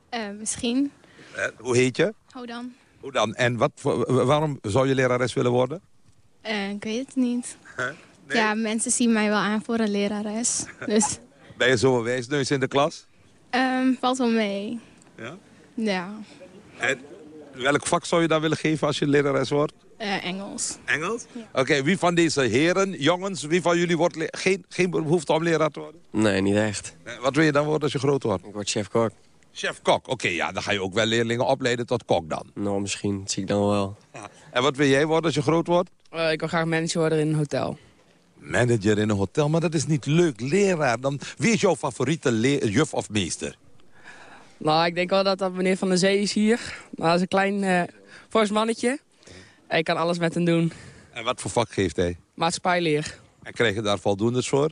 eh, misschien. Uh, hoe heet je? Hoe dan? Hoe dan? En wat, waarom zou je lerares willen worden? Uh, ik weet het niet. Ja, mensen zien mij wel aan voor een lerares. Dus. Ben je zo een wijsneus in de klas? Um, valt wel mee. Ja? Ja. En welk vak zou je dan willen geven als je lerares wordt? Uh, Engels. Engels? Oké, wie van deze heren, jongens, wie van jullie wordt geen, geen behoefte om leraar te worden? Nee, niet echt. Wat wil je dan worden als je groot wordt? Ik word chef-kok. Chef-kok, oké, ja, dan ga je ook wel leerlingen opleiden tot kok dan. Nou, misschien, dat zie ik dan wel. Ja. En wat wil jij worden als je groot wordt? Uh, ik wil graag manager worden in een hotel manager in een hotel, maar dat is niet leuk. Leraar, dan, wie is jouw favoriete juf of meester? Nou, ik denk wel dat dat meneer Van der Zee is hier. Maar hij is een klein, uh, fors mannetje. Ik kan alles met hem doen. En wat voor vak geeft hij? Maatschappijleer. En krijg je daar voldoendes voor?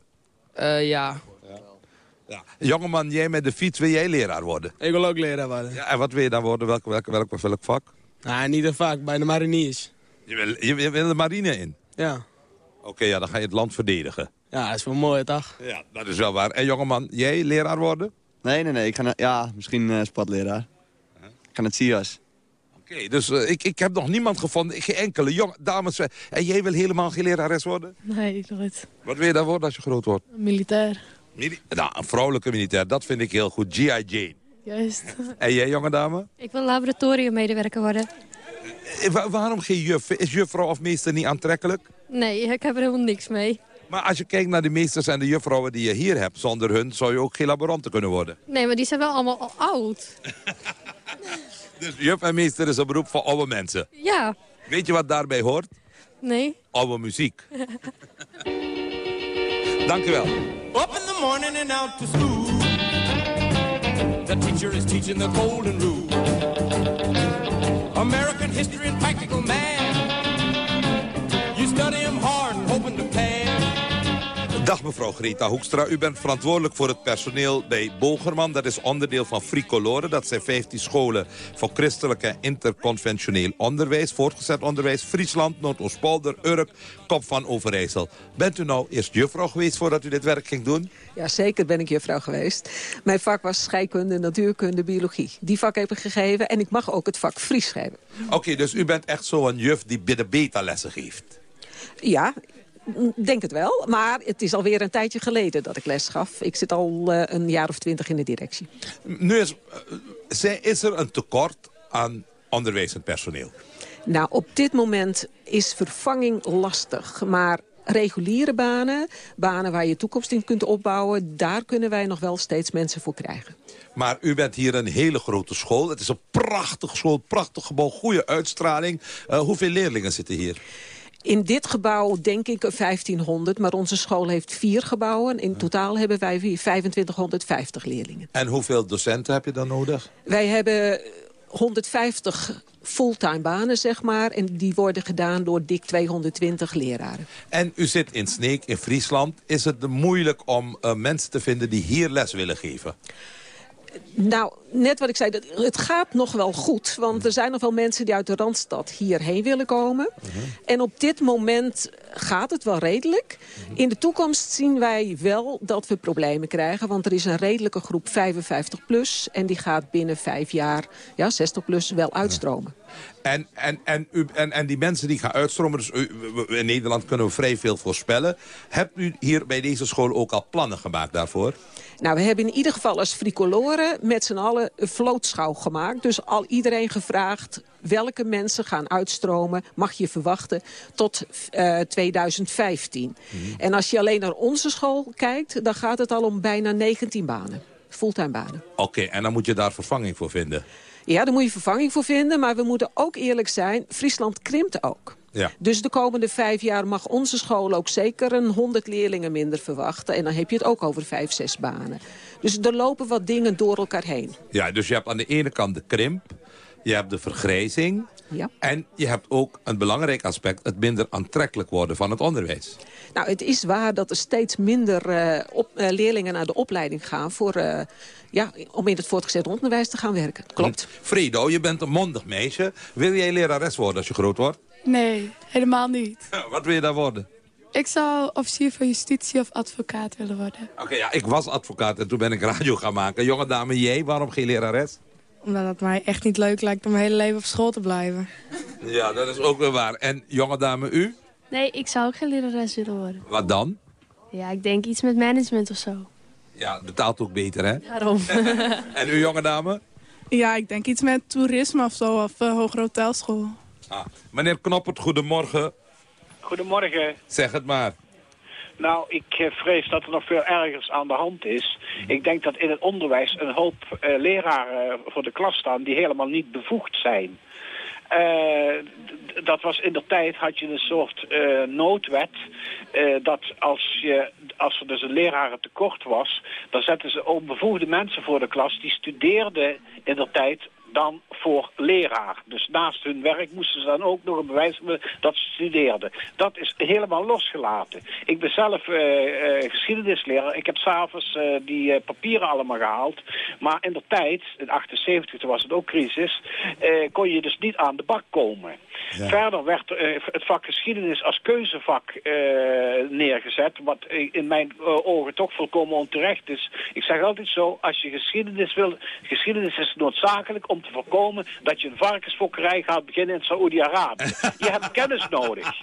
Uh, ja. Ja. Jongeman, jij met de fiets, wil jij leraar worden? Ik wil ook leraar worden. Ja, en wat wil je dan worden? Welk, welk, welk, welk vak? Nou, niet een vak, bij de mariniers. Je wil, je wil de marine in? Ja. Oké, ja, dan ga je het land verdedigen. Ja, dat is wel mooi, toch? Ja, dat is wel waar. En jongeman, jij leraar worden? Nee, nee, nee. Ik ga naar, ja, misschien uh, sportleraar. Ik ga naar het CIAS. Oké, dus eh, ik, ik heb nog niemand gevonden, geen enkele jonge dames. eh, En jij wil helemaal geen lerares worden? Nee, nooit. Wat wil je dan worden als je groot wordt? Militair. Mili- nou, een vrouwelijke militair, dat vind ik heel goed. G.I. Jane. Juist. En jij, jonge dame? Ik wil laboratoriummedewerker worden. Wa- waarom geen juf? Is juffrouw of meester niet aantrekkelijk? Nee, ik heb er helemaal niks mee. Maar als je kijkt naar de meesters en de juffrouwen die je hier hebt... zonder hun zou je ook geen laboranten kunnen worden. Nee, maar die zijn wel allemaal al oud. Dus juf en meester is een beroep voor oude mensen. Ja. Weet je wat daarbij hoort? Nee. Oude muziek. Dank u wel. Up in the morning and out to school. The teacher is teaching the golden rule. American history and practical math. Mevrouw Greta Hoekstra. U bent verantwoordelijk voor het personeel bij Bogerman. Dat is onderdeel van Fricolore. Dat zijn 15 scholen voor christelijk en interconventioneel onderwijs. Voortgezet onderwijs. Friesland, Noordoost-Polder, Urk, Kop van Overijssel. Bent u nou eerst juffrouw geweest voordat u dit werk ging doen? Ja, zeker ben ik juffrouw geweest. Mijn vak was scheikunde, natuurkunde, biologie. Die vak heb ik gegeven en ik mag ook het vak Fries geven. Oké, dus u bent echt zo'n juf die bij de beta-lessen geeft. Ja, denk het wel. Maar het is alweer een tijdje geleden dat ik les gaf. Ik zit al eh, een jaar of twintig in de directie. Nu is, eh, is er een tekort aan onderwijzend personeel. Nou, op dit moment is vervanging lastig. Maar reguliere banen, banen waar je toekomst in kunt opbouwen... daar kunnen wij nog wel steeds mensen voor krijgen. Maar u bent hier een hele grote school. Het is een prachtig school, prachtig gebouw, goede uitstraling. Eh, hoeveel leerlingen zitten hier? In dit gebouw denk ik 1500, maar onze school heeft vier gebouwen. In totaal hebben wij 2550 leerlingen. En hoeveel docenten heb je dan nodig? Wij hebben 150 fulltime banen, zeg maar. En die worden gedaan door dik 220 leraren. En u zit in Sneek, in Friesland. Is het moeilijk om eh, mensen te vinden die hier les willen geven? Nou, net wat ik zei, het gaat nog wel goed. Want er zijn nog wel mensen die uit de Randstad hierheen willen komen. En op dit moment gaat het wel redelijk. In de toekomst zien wij wel dat we problemen krijgen. Want er is een redelijke groep 55 plus. En die gaat binnen vijf jaar, ja, 60 plus, wel uitstromen. En, en, en, u, en, en die mensen die gaan uitstromen, dus u, in Nederland kunnen we vrij veel voorspellen. Hebt u hier bij deze school ook al plannen gemaakt daarvoor? Nou, we hebben in ieder geval als fricoloren met z'n allen een vlootschouw gemaakt. Dus al iedereen gevraagd welke mensen gaan uitstromen, mag je verwachten, tot eh, 2015. En als je alleen naar onze school kijkt, dan gaat het al om bijna 19 banen. Fulltime banen. Oké, en dan moet je daar vervanging voor vinden. Ja, daar moet je vervanging voor vinden. Maar we moeten ook eerlijk zijn, Friesland krimpt ook. Ja. Dus de komende vijf jaar mag onze school ook zeker een 100 leerlingen minder verwachten. En dan heb je het ook over vijf, zes banen. Dus er lopen wat dingen door elkaar heen. Ja, dus je hebt aan de ene kant de krimp, je hebt de vergrijzing... Ja. en je hebt ook een belangrijk aspect, het minder aantrekkelijk worden van het onderwijs. Nou, het is waar dat er steeds minder eh, op, eh, leerlingen naar de opleiding gaan... Voor, eh, ja, om in het voortgezet onderwijs te gaan werken. Klopt. Fredo, je bent een mondig meisje. Wil jij lerares worden als je groot wordt? Nee, helemaal niet. Wat wil je daar worden? Ik zou officier van justitie of advocaat willen worden. Oké, ja, ik was advocaat en toen ben ik radio gaan maken. Jonge dame, jij, waarom geen lerares? Omdat het mij echt niet leuk lijkt om mijn hele leven op school te blijven. Ja, dat is ook wel waar. En jonge dame, u? Nee, ik zou ook geen lerares willen worden. Wat dan? Ja, ik denk iets met management of zo. Ja, betaalt ook beter, hè? Daarom. En u, jonge dame? Ja, ik denk iets met toerisme of zo, of uh, hogere hotelschool. Ah, meneer Knoppert, goedemorgen. Goedemorgen. Zeg het maar. Nou, ik eh, vrees dat er nog veel ergers aan de hand is. Ik denk dat in het onderwijs een hoop eh, leraren voor de klas staan die helemaal niet bevoegd zijn. Eh, dat was in de tijd had je een soort eh, noodwet eh, dat als, je, als er dus een lerarentekort was, dan zetten ze ook bevoegde mensen voor de klas die studeerden in de tijd dan voor leraar. Dus naast hun werk moesten ze dan ook nog een bewijs hebben dat ze studeerden. Dat is helemaal losgelaten. Ik ben zelf eh, geschiedenisleraar. Ik heb s'avonds eh die papieren allemaal gehaald. Maar in de tijd, in 78, toen was het ook crisis, kon je dus niet aan de bak komen. Verder werd eh, het vak geschiedenis als keuzevak eh, neergezet, wat in mijn eh, ogen toch volkomen onterecht is. Ik zeg altijd zo, als je geschiedenis wil, geschiedenis is noodzakelijk om te voorkomen dat je een varkensfokkerij gaat beginnen in Saoedi-Arabië. je hebt kennis nodig.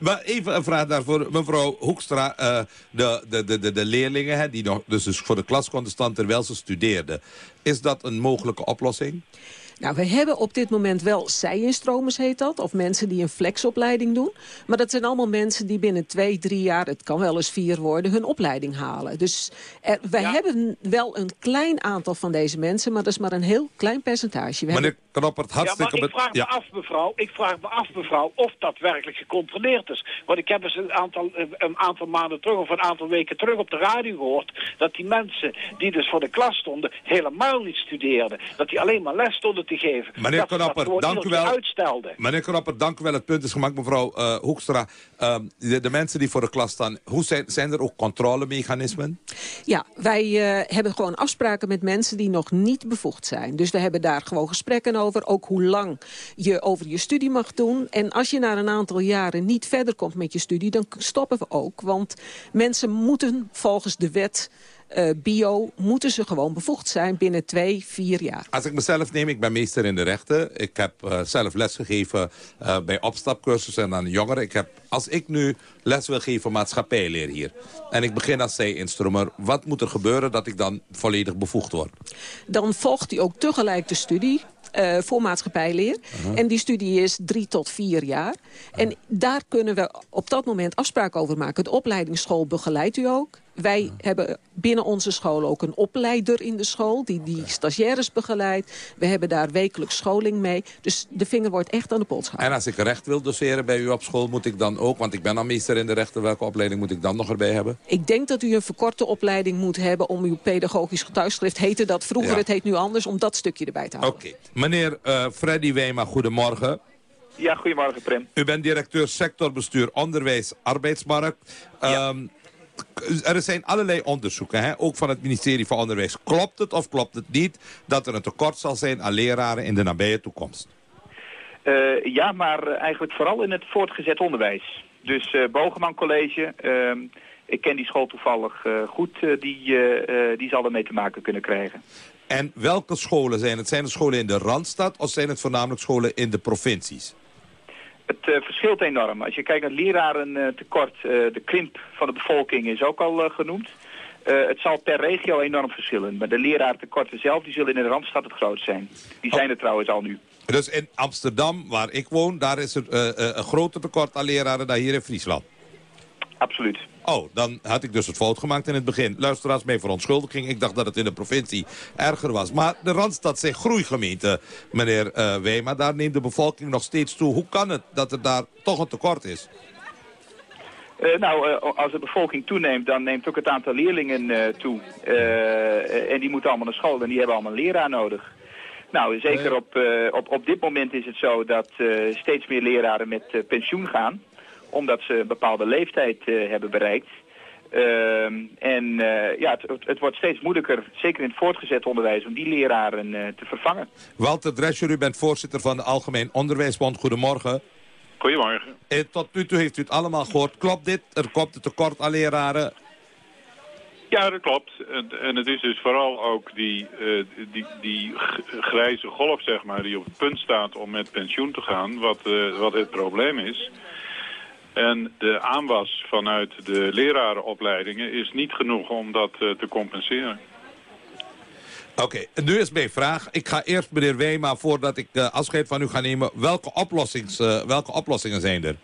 Maar even een vraag daarvoor, mevrouw Hoekstra. de, de, de, de, de leerlingen hè, die nog dus, dus voor de klas konden staan terwijl ze studeerden. Is dat een mogelijke oplossing? Nou, we hebben op dit moment wel zij-instromers, heet dat. Of mensen die een flexopleiding doen. Maar dat zijn allemaal mensen die binnen twee, drie jaar... het kan wel eens vier worden, hun opleiding halen. Dus er, wij hebben wel een klein aantal van deze mensen... maar dat is maar een heel klein percentage. We Meneer hebben... Knoppert, Ja, maar hartstikke... ik vraag me ja. af, mevrouw, ik vraag me af, mevrouw, of dat werkelijk gecontroleerd is. Want ik heb eens een aantal, eh, een aantal maanden terug, of een aantal weken terug op de radio gehoord, dat die mensen die dus voor de klas stonden, helemaal niet studeerden. Dat die alleen maar les stonden te geven. Meneer dat ze dat Knopper, gewoon dank u wel. uitstelden. Meneer Knopper, dank u wel. Het punt is gemaakt, mevrouw eh, Hoekstra. Ehm, de, de mensen die voor de klas staan, hoe zijn, zijn er ook controlemechanismen? Ja, wij eh, hebben gewoon afspraken met mensen die nog niet bevoegd zijn. Dus we hebben daar gewoon gesprekken over. Ook hoe lang je over je studie mag doen. En als je na een aantal jaren niet verder komt met je studie... dan stoppen we ook. Want mensen moeten volgens de wet... eh, bio moeten ze gewoon bevoegd zijn binnen twee, vier jaar. Als ik mezelf neem, ik ben meester in de rechten. Ik heb eh, zelf lesgegeven eh, bij opstapcursussen en aan jongeren. Ik heb, als ik nu les wil geven maatschappijleer hier... en ik begin als zij-instromer... wat moet er gebeuren dat ik dan volledig bevoegd word? Dan volgt hij ook tegelijk de studie eh, voor maatschappijleer. En die studie is drie tot vier jaar. En daar kunnen we op dat moment afspraken over maken. De opleidingsschool begeleidt u ook. Wij hebben binnen onze school ook een opleider in de school... die die stagiaires begeleidt. We hebben daar wekelijks scholing mee. Dus de vinger wordt echt aan de pols gehouden. En als ik recht wil doseren bij u op school, moet ik dan ook... want ik ben al meester in de rechten, welke opleiding moet ik dan nog erbij hebben? Ik denk dat u een verkorte opleiding moet hebben... om uw pedagogisch getuigschrift, heette dat vroeger, Ja. het heet nu anders... om dat stukje erbij te houden. Oké. Meneer eh, Freddy Weema, goedemorgen. Ja, goedemorgen Prem. U bent directeur sectorbestuur onderwijs arbeidsmarkt. Ehm, er zijn allerlei onderzoeken, hè? ook van het ministerie van Onderwijs. Klopt het of klopt het niet dat er een tekort zal zijn aan leraren in de nabije toekomst? Eh, ja, maar eigenlijk vooral in het voortgezet onderwijs. Dus eh Bogeman College, ehm, ik ken die school toevallig eh, goed, die, die zal ermee te maken kunnen krijgen. En welke scholen zijn het? Zijn het scholen in de Randstad of zijn het voornamelijk scholen in de provincies? Het eh, verschilt enorm. Als je kijkt naar het lerarentekort, eh, de krimp van de bevolking is ook al eh, genoemd. Het zal per regio enorm verschillen. Maar de lerarentekorten zelf die zullen in de Randstad het grootst zijn. Die zijn er trouwens al nu. Dus in Amsterdam, waar ik woon, daar is er een groter tekort aan leraren dan hier in Friesland. Absoluut. Oh, dan had ik dus het fout gemaakt in het begin. Luisteraars, mee verontschuldiging. Ik dacht dat het in de provincie erger was. Maar de Randstad zijn groeigemeente, meneer Weema. Daar neemt de bevolking nog steeds toe. Hoe kan het dat er daar toch een tekort is? Eh, nou, eh, als de bevolking toeneemt, dan neemt ook het aantal leerlingen toe. En die moeten allemaal naar school en die hebben allemaal een leraar nodig. Nou, zeker op, op, op dit moment is het zo dat steeds meer leraren met pensioen gaan. Omdat ze een bepaalde leeftijd eh, hebben bereikt. Ehm, en eh, ja, het, het- wordt steeds moeilijker, zeker in het voortgezet onderwijs, om die leraren eh, te vervangen. Walter Drescher, u bent voorzitter van de Algemeen Onderwijsbond. Goedemorgen. Goedemorgen. Eh, tot nu toe heeft u het allemaal gehoord. Klopt dit? Er komt een tekort aan leraren. Ja, dat klopt. En, en het is dus vooral ook die, eh, die, die grijze golf, zeg maar, die op het punt staat om met pensioen te gaan, wat, eh, wat het probleem is. En de aanwas vanuit de lerarenopleidingen is niet genoeg om dat eh, te compenseren. Oké, nu is mijn vraag. Ik ga eerst, meneer Weema, voordat ik eh, afscheid van u ga nemen... Welke, oplossings, eh, welke oplossingen zijn er?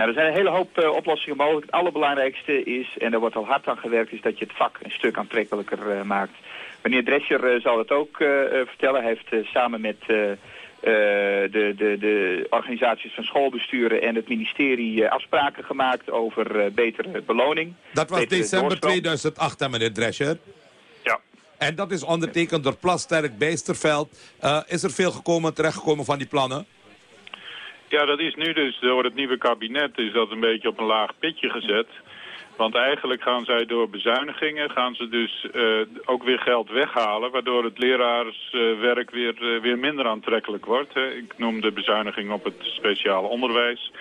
Nou, er zijn een hele hoop eh, oplossingen mogelijk. Het allerbelangrijkste is, en daar wordt al hard aan gewerkt, is dat je het vak een stuk aantrekkelijker eh, maakt. Meneer Drescher zal het ook vertellen. Hij heeft eh, samen met eh, de, de, de organisaties van schoolbesturen en het ministerie eh, afspraken gemaakt over eh, betere beloning. Dat was december doorstroom. 2008, hè, meneer Drescher? Ja. En dat is ondertekend door Plasterk Bijsterveld. Eh, is er veel gekomen, terechtgekomen van die plannen? Ja, dat is nu dus door het nieuwe kabinet is dat een beetje op een laag pitje gezet. Want eigenlijk gaan zij door bezuinigingen gaan ze dus eh, ook weer geld weghalen... waardoor het leraarswerk weer, eh, weer minder aantrekkelijk wordt. Ik noem de bezuiniging op het speciaal onderwijs.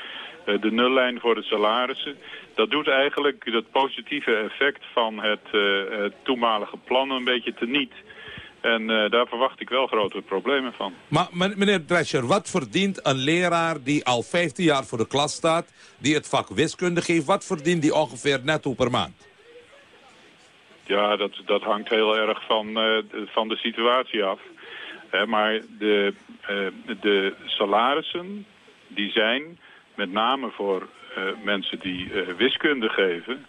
eh, de nullijn voor de salarissen. Dat doet eigenlijk dat positieve effect van het, eh, het toenmalige plan een beetje teniet. En eh, daar verwacht ik wel grotere problemen van. Maar men- meneer Drescher, wat verdient een leraar die al 15 jaar voor de klas staat... die het vak wiskunde geeft, wat verdient die ongeveer netto per maand? Ja, dat, dat hangt heel erg van, eh, de- van de situatie af. Maar de, eh, de salarissen die zijn met name voor mensen die wiskunde geven...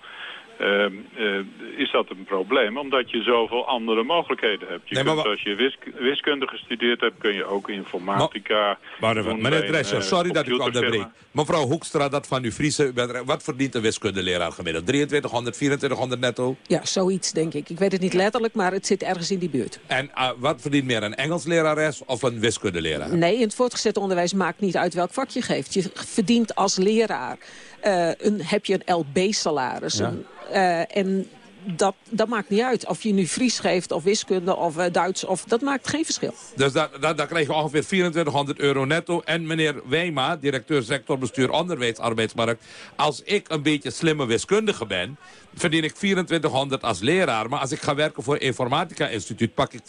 ehm, eh, is dat een probleem, omdat je zoveel andere mogelijkheden hebt. Je Nee, kunt, als je wisk- wiskunde gestudeerd hebt, kun je ook informatica... Maar doen meneer Drescher, eh, sorry dat ik onderbreek. Mevrouw Hoekstra, dat van uw Friese, wat verdient een wiskundeleraar gemiddeld? 2300, 2400 netto? Ja, zoiets denk ik. Ik weet het niet letterlijk, maar het zit ergens in die buurt. En eh, wat verdient meer, een Engelslerares of een wiskundeleraar? Nee, in het voortgezet onderwijs maakt niet uit welk vak je geeft. Je verdient als leraar, een, heb je een LB-salaris. Ja. Eh, en dat, dat maakt niet uit. Of je nu Fries geeft, of wiskunde, of eh, Duits. Of, dat maakt geen verschil. Dus daar da, daar krijg je ongeveer 2400 euro netto. En meneer Wijma, directeur sectorbestuur onderwijs arbeidsmarkt. Als ik een beetje slimme wiskundige ben, verdien ik 2400 als leraar. Maar als ik ga werken voor Informatica Instituut, pak ik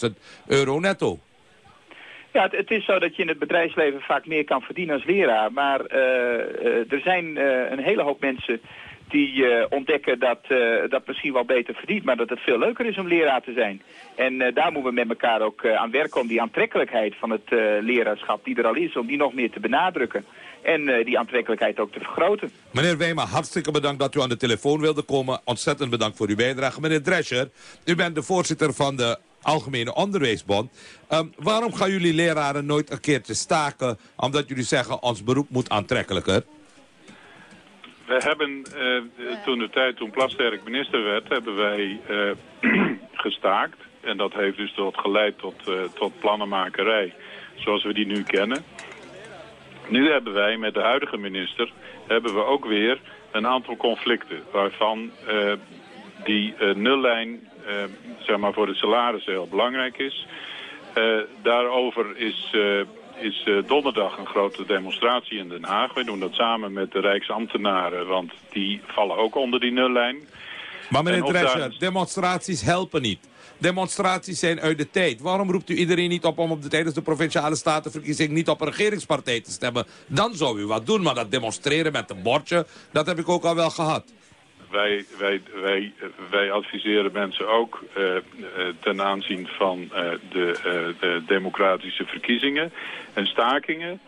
4.000, 5.000 euro netto. Ja, het, is zo dat je in het bedrijfsleven vaak meer kan verdienen als leraar. Maar eh, eh, er zijn eh, een hele hoop mensen die ontdekken dat dat misschien wel beter verdient, maar dat het veel leuker is om leraar te zijn. En daar moeten we met elkaar ook aan werken om die aantrekkelijkheid van het leraarschap die er al is, om die nog meer te benadrukken. En die aantrekkelijkheid ook te vergroten. Meneer Wijma, hartstikke bedankt dat u aan de telefoon wilde komen. Ontzettend bedankt voor uw bijdrage. Meneer Drescher, u bent de voorzitter van de Algemene Onderwijsbond. Ehm, waarom gaan jullie leraren nooit een keertje staken... omdat jullie zeggen ons beroep moet aantrekkelijker? We hebben eh, toen de tijd, toen Plasterk minister werd, hebben wij eh, gestaakt. En dat heeft dus tot geleid tot, eh, tot plannenmakerij, zoals we die nu kennen. Nu hebben wij met de huidige minister, hebben we ook weer een aantal conflicten. Waarvan eh, die eh, nullijn, eh, zeg maar voor de salarissen heel belangrijk is. Eh, daarover is, is donderdag een grote demonstratie in Den Haag. Wij doen dat samen met de Rijksambtenaren, want die vallen ook onder die nullijn. Maar meneer Drescher, daar- demonstraties helpen niet. Demonstraties zijn uit de tijd. Waarom roept u iedereen niet op om op de, tijdens de Provinciale Statenverkiezing niet op een regeringspartij te stemmen? Dan zou u wat doen, maar dat demonstreren met een bordje, dat heb ik ook al wel gehad. Wij, wij, wij, wij adviseren mensen ook eh, eh, ten aanzien van eh, de, eh, de democratische verkiezingen en stakingen.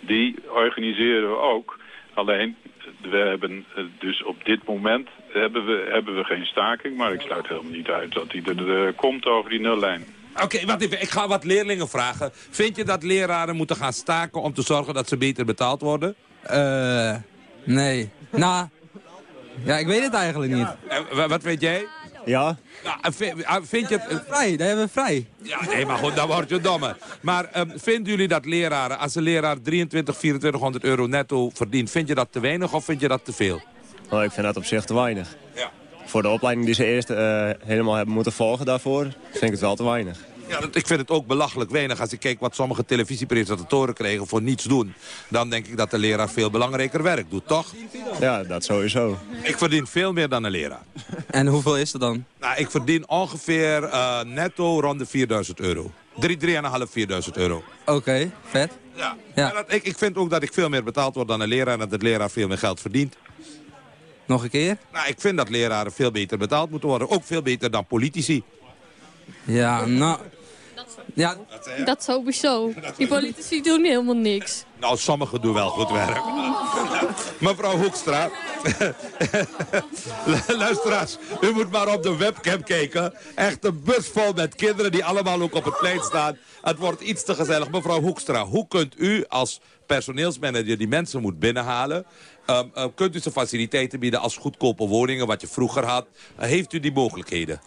Die organiseren we ook. Alleen, we hebben dus op dit moment hebben we, hebben we geen staking. Maar ik sluit helemaal niet uit dat die er komt over die nullijn. Oké, even. Ik ga wat leerlingen vragen. Vind je dat leraren moeten gaan staken om te zorgen dat ze beter betaald worden? Eh, nee. Nou, ja, ik weet het eigenlijk niet. En wat weet jij? Ja. Nou, vind, vind je het... Vrij, daar hebben we vrij. Ja, nee, maar goed, dan word je dommer. Maar ehm, vinden jullie dat leraren, als een leraar 23, 2400 euro netto verdient... vind je dat te weinig of vind je dat te veel? Oh, ik vind dat op zich te weinig. Ja. Voor de opleiding die ze eerst eh, helemaal hebben moeten volgen daarvoor, vind ik het wel te weinig. Ja, dat- ik vind het ook belachelijk weinig. Als ik kijk wat sommige televisiepresentatoren kregen voor niets doen... dan denk ik dat de leraar veel belangrijker werk doet, toch? Ja, dat sowieso. Ik verdien veel meer dan een leraar. En hoeveel is dat dan? Nou, ik verdien ongeveer eh, netto rond de 4000 euro. 3, 3,5, 4000 euro. Oké, vet. Ja. Ja. Maar dat, ik, ik vind ook dat ik veel meer betaald word dan een leraar... en dat de leraar veel meer geld verdient. Nog een keer? Nou, ik vind dat leraren veel beter betaald moeten worden. Ook veel beter dan politici. Ja, nou... Ja, Dat sowieso. Die politici doen helemaal niks. Nou, sommigen doen wel goed werk. Mevrouw Hoekstra. Luisteraars, u moet maar op de webcam kijken. Echt een bus vol met kinderen die allemaal ook op het plein staan. Het wordt iets te gezellig. Mevrouw Hoekstra, hoe kunt u als personeelsmanager die mensen moet binnenhalen... ehm, eh, kunt u ze faciliteiten bieden als goedkope woningen, wat je vroeger had? Heeft u die mogelijkheden?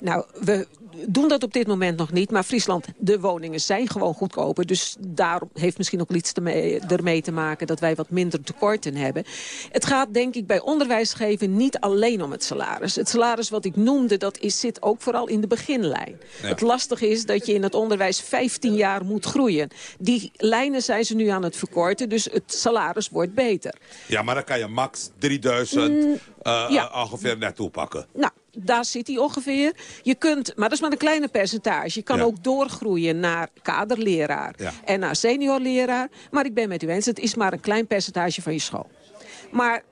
Nou, we doen dat op dit moment nog niet. Maar Friesland, de woningen zijn gewoon goedkoper. Dus daarom heeft misschien ook iets ermee, ermee te maken... dat wij wat minder tekorten hebben. Het gaat denk ik bij onderwijs geven niet alleen om het salaris. Het salaris wat ik noemde, dat is, zit ook vooral in de beginlijn. Het lastige is dat je in het onderwijs 15 jaar moet groeien. Die lijnen zijn ze nu aan het verkorten, dus het salaris wordt beter. Ja, maar dan kan je max 3000 Mm, eh, ja. ongeveer naartoe pakken. Nou, daar zit hij ongeveer. Je kunt, maar dat is maar een kleine percentage. Je kan Ja. ook doorgroeien naar kaderleraar Ja. en naar seniorleraar. Maar ik ben met u eens, het is maar een klein percentage van je school. Maar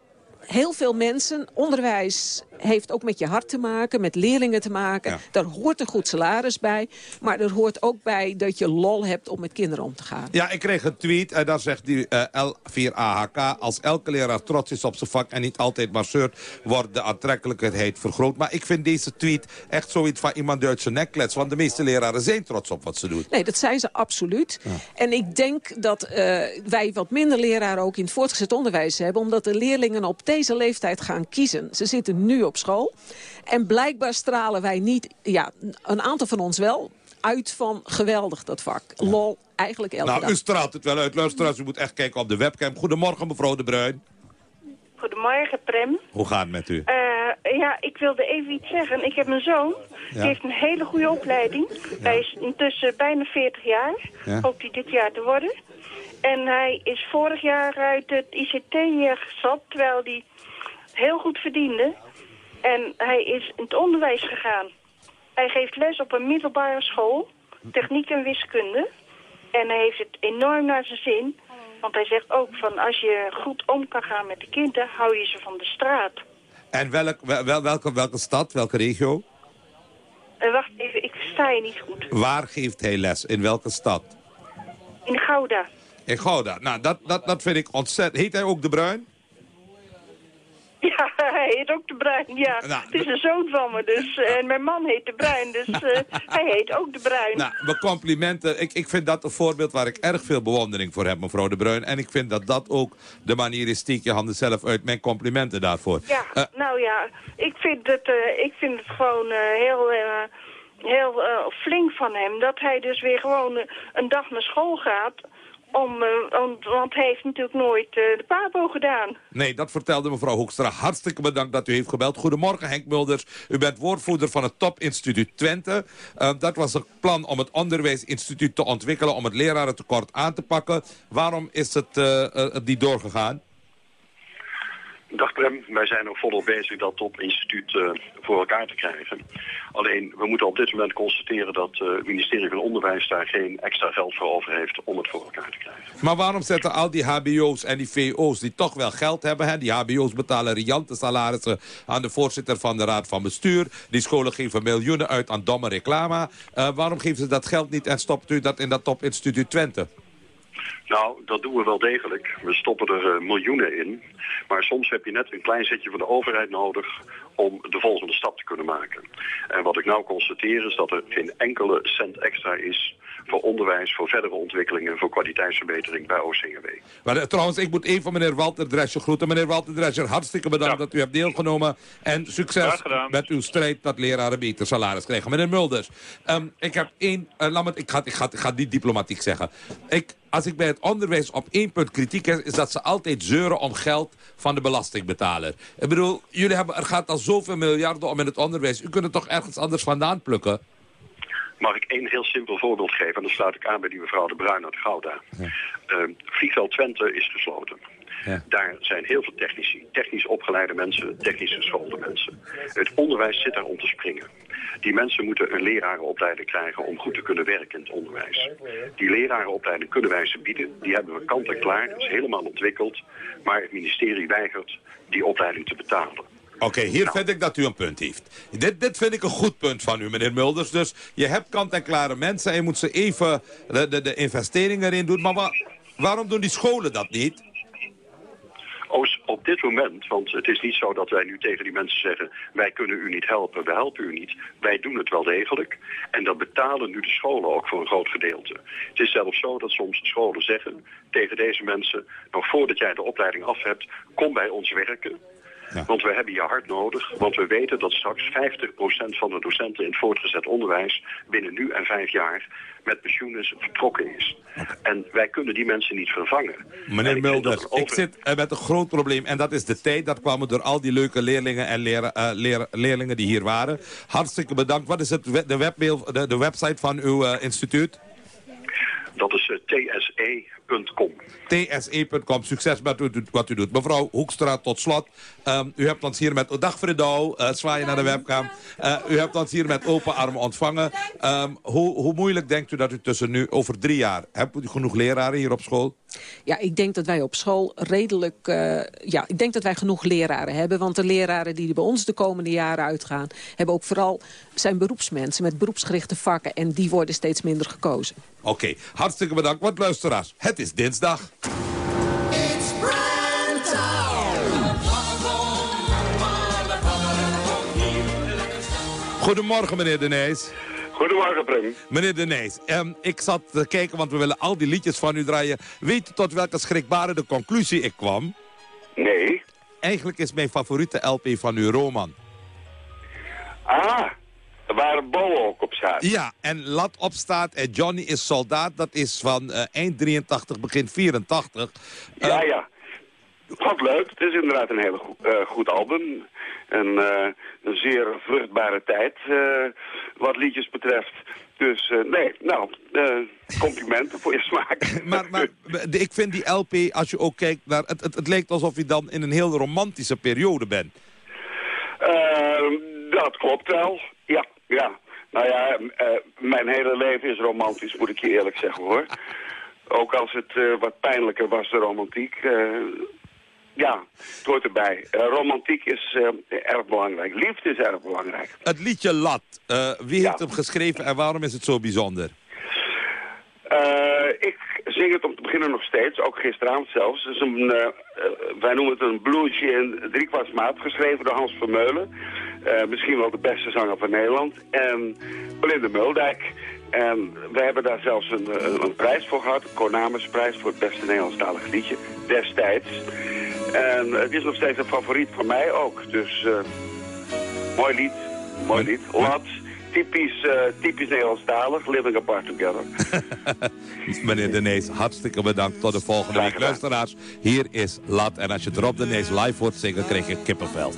heel veel mensen, onderwijs heeft ook met je hart te maken, met leerlingen te maken. Daar hoort een goed salaris bij. Maar er hoort ook bij dat je lol hebt om met kinderen om te gaan. Ja, ik kreeg een tweet en daar zegt die eh, L4AHK... als elke leraar trots is op zijn vak en niet altijd maar zeurt... wordt de aantrekkelijkheid vergroot. Maar ik vind deze tweet echt zoiets van iemand die uit zijn nek kletst. Want de meeste leraren zijn trots op wat ze doen. Nee, dat zijn ze absoluut. En ik denk dat eh, wij wat minder leraren ook in het voortgezet onderwijs hebben... omdat de leerlingen op deze leeftijd gaan kiezen. Ze zitten nu op school. En blijkbaar stralen wij niet, ja, een aantal van ons wel... uit van geweldig dat vak. Lol, eigenlijk elke nou, dag. u straalt het wel uit. Luisteraars, u moet echt kijken op de webcam. Goedemorgen, mevrouw De Bruin. Goedemorgen, Prem. Hoe gaat het met u? Eh, ja, ik wilde even iets zeggen. Ik heb een zoon. Die heeft een hele goede opleiding. Hij is intussen bijna 40 jaar. Ja. Hoopt hij dit jaar te worden. En hij is vorig jaar uit het ICT gestapt, terwijl hij heel goed verdiende. En hij is in het onderwijs gegaan. Hij geeft les op een middelbare school, techniek en wiskunde. En hij heeft het enorm naar zijn zin. Want hij zegt ook van als je goed om kan gaan met de kinderen, hou je ze van de straat. En welk, wel, wel- welke, welke stad, welke regio? En wacht even, ik versta je niet goed. Waar geeft hij les? In welke stad? In Gouda. In Gouda. Nou, dat, dat, dat vind ik ontzettend. Heet hij ook De Bruin? Ja, hij heet ook de Bruin, ja. Nou, het is een zoon van me, dus. En mijn man heet de Bruin, dus eh, hij heet ook de Bruin. Nou, mijn complimenten. Ik, ik vind dat een voorbeeld waar ik erg veel bewondering voor heb, mevrouw De Bruin. En ik vind dat dat ook de manier is, steek je handen zelf uit. Mijn complimenten daarvoor. Ja, Eh, nou ja, ik vind het, eh, ik vind het gewoon heel, heel flink van hem. Dat hij dus weer gewoon een dag naar school gaat. Om, eh, om, want hij heeft natuurlijk nooit eh, de PABO gedaan. nee, dat vertelde mevrouw Hoekstra. Hartstikke bedankt dat u heeft gebeld. Goedemorgen, Henk Mulders. U bent woordvoerder van het Topinstituut Twente. Eh, dat was het plan om het onderwijsinstituut te ontwikkelen... om het lerarentekort aan te pakken. Waarom is het eh, niet doorgegaan? Dag Prem, wij zijn ook volop bezig dat topinstituut eh voor elkaar te krijgen. Alleen, we moeten op dit moment constateren dat eh, het ministerie van Onderwijs daar geen extra geld voor over heeft om het voor elkaar te krijgen. Maar waarom zetten al die hbo's en die vo's die toch wel geld hebben... Hè? die hbo's betalen riante salarissen aan de voorzitter van de raad van bestuur... die scholen geven miljoenen uit aan domme reclame. Eh, waarom geven ze dat geld niet en stopt u dat in dat topinstituut Twente? Nou, dat doen we wel degelijk. We stoppen er eh, miljoenen in. Maar soms heb je net een klein zetje van de overheid nodig om de volgende stap te kunnen maken. En wat ik nou constateer is dat er geen enkele cent extra is voor onderwijs, voor verdere ontwikkelingen, voor kwaliteitsverbetering bij OCW. Maar, eh, trouwens, ik moet even meneer Walter Drescher groeten. Meneer Walter Drescher, hartstikke bedankt dat u hebt deelgenomen. En succes met uw strijd dat leraren beter salaris krijgen. Meneer Mulders, ehm, ik heb één... laat me, ik, ga, ik, ga, ik ga niet diplomatiek zeggen. Ik, als ik bij het onderwijs op één punt kritiek heb... is dat ze altijd zeuren om geld van de belastingbetaler. Ik bedoel, jullie hebben, er gaat al zoveel miljarden om in het onderwijs. U kunt het toch ergens anders vandaan plukken? Mag ik één heel simpel voorbeeld geven? En dan sluit ik aan bij die mevrouw De Bruin uit Gouda. Eh, Vliegveld Twente is gesloten. Daar zijn heel veel technici, technisch opgeleide mensen, technisch geschoolde mensen. Het onderwijs zit daar om te springen. Die mensen moeten een lerarenopleiding krijgen om goed te kunnen werken in het onderwijs. Die lerarenopleiding kunnen wij ze bieden. Die hebben we kant en klaar, dat is helemaal ontwikkeld. Maar het ministerie weigert die opleiding te betalen. Oké, hier vind ik dat u een punt heeft. Dit, dit vind ik een goed punt van u, meneer Mulders. Dus je hebt kant-en-klare mensen en je moet ze even de, de, de investeringen erin doen. Maar wa- waarom doen die scholen dat niet? Op dit moment, want het is niet zo dat wij nu tegen die mensen zeggen... wij kunnen u niet helpen, we helpen u niet. Wij doen het wel degelijk. En dat betalen nu de scholen ook voor een groot gedeelte. Het is zelfs zo dat soms scholen zeggen tegen deze mensen... nog voordat jij de opleiding af hebt, kom bij ons werken. Want we hebben je hard nodig. Want we weten dat straks 50% van de docenten in het voortgezet onderwijs... binnen nu en vijf jaar met pensioen is vertrokken is. En wij kunnen die mensen niet vervangen. Meneer Mulder, ik zit eh, met een groot probleem. En dat is de tijd. Dat kwamen door al die leuke leerlingen en leren, uh, leer, leerlingen die hier waren. Hartstikke bedankt. Wat is het, de, webmail, de, de website van uw uh, instituut? Dat is uh, tse.com. tse.com. Succes met wat u doet. Mevrouw Hoekstra, tot slot. Um, u hebt ons hier met... Oh, dag Fredouw, uh, zwaaien naar de webcam. Uh, u hebt ons hier met open armen ontvangen. Um, hoe, hoe moeilijk denkt u dat u tussen nu, over drie jaar... hebt u genoeg leraren hier op school? Ja, ik denk dat wij op school redelijk... Uh, ja, ik denk dat wij genoeg leraren hebben. Want de leraren die bij ons de komende jaren uitgaan... hebben ook vooral zijn beroepsmensen met beroepsgerichte vakken. En die worden steeds minder gekozen. Oké, okay, hartstikke bedankt. Wat luisteraars, het is dinsdag. Goedemorgen, meneer De Nijs. Goedemorgen, Prim. Meneer De Nijs, um, ik zat te kijken, want we willen al die liedjes van u draaien. Weet u tot welke schrikbarende conclusie ik kwam? Nee. Eigenlijk is mijn favoriete LP van uw Roman. Ah, waar Bo ook op staat. Ja, en Lat op staat en Johnny is soldaat. Dat is van uh, eind 83, begin 84. Uh, ja, ja. Wat leuk. Het is inderdaad een heel goed, uh, goed album. En uh, een zeer vruchtbare tijd uh, wat liedjes betreft. Dus nee, nou, complimenten voor je smaak. maar, maar ik vind die LP, als je ook kijkt naar... Het, het, het lijkt alsof je dan in een heel romantische periode bent. dat klopt wel, ja. ja. Nou ja, mijn hele leven is romantisch, moet ik je eerlijk zeggen hoor. Ook als het wat pijnlijker was, de romantiek... Ja, het hoort erbij. Uh, romantiek is uh, erg belangrijk. Liefde is erg belangrijk. Het liedje Lat, uh, wie heeft hem geschreven en waarom is het zo bijzonder? ik zing het om te beginnen nog steeds, ook gisteravond zelfs. Het is een, wij noemen het een bluesje in driekwartsmaat, geschreven door Hans Vermeulen. misschien wel de beste zanger van Nederland. En Belinda Muldijk. En we hebben daar zelfs een, een, een prijs voor gehad, een Cornamusprijs voor het beste Nederlandstalig liedje, destijds. En het is nog steeds een favoriet van mij ook. Dus uh, mooi lied, mooi lied. Lat, typisch, uh, typisch Nederlandstalig, living apart together. Meneer De Nees, hartstikke bedankt. Tot de volgende week. Luisteraars, hier is Lat. En als je Rob De Nees live hoort zingen, krijg je kippenvel.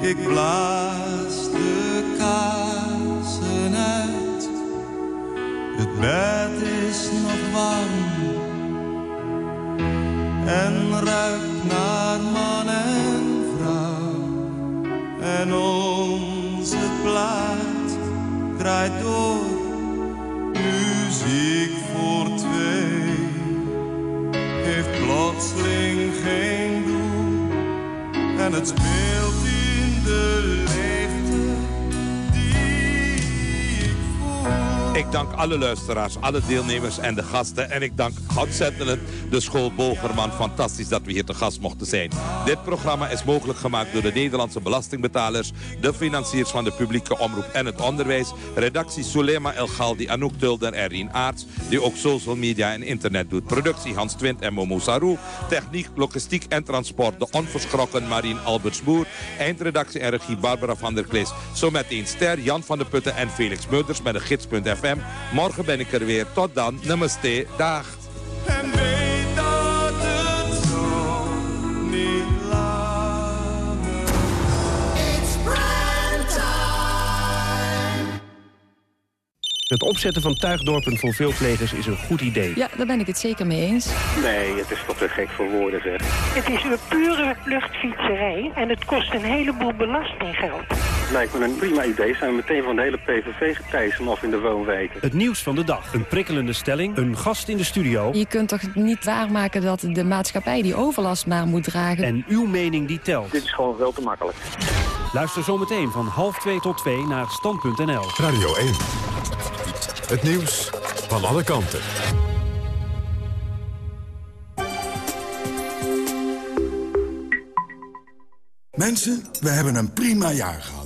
Ik blaas de kaarsen uit. Het bed is nog warm en ruikt naar man en vrouw. En onze plaat draait door, muziek voor twee. Heeft plotseling geen doel en het speelt in de leegte die ik voel. Ik dank alle luisteraars, alle deelnemers en de gasten. En ik dank ontzettend de school Bogerman. Fantastisch dat we hier te gast mochten zijn. Dit programma is mogelijk gemaakt door de Nederlandse belastingbetalers... de financiers van de publieke omroep en het onderwijs... redactie Sulema El Galdi, Anouk Tulder en Rien Aarts... die ook social media en internet doet. Productie Hans Twint en Momo Sarou. Techniek, logistiek en transport de onverschrokken Marien Albertsboer. Eindredactie en regie Barbara van der Klis. Zometeen Ster, Jan van der Putten en Felix Meurders met de gids.fm. Morgen ben ik er weer. Tot dan. Namaste. Dag. En weet dat het zo niet langer Het opzetten van tuigdorpen voor veelplegers is een goed idee. Ja, daar ben ik het zeker mee eens. Nee, het is toch te gek voor woorden, zeg. Het is een pure luchtfietserij en het kost een heleboel belastinggeld. Lijkt me een prima idee. Zijn we meteen van de hele PVV getijzen of in de woonwijken. Het nieuws van de dag. Een prikkelende stelling. Een gast in de studio. Je kunt toch niet waarmaken dat de maatschappij die overlast maar moet dragen. En uw mening die telt. Dit is gewoon veel te makkelijk. Luister zometeen van half 2 tot 2 naar stand.nl. Radio 1. Het nieuws van alle kanten. Mensen, we hebben een prima jaar gehad.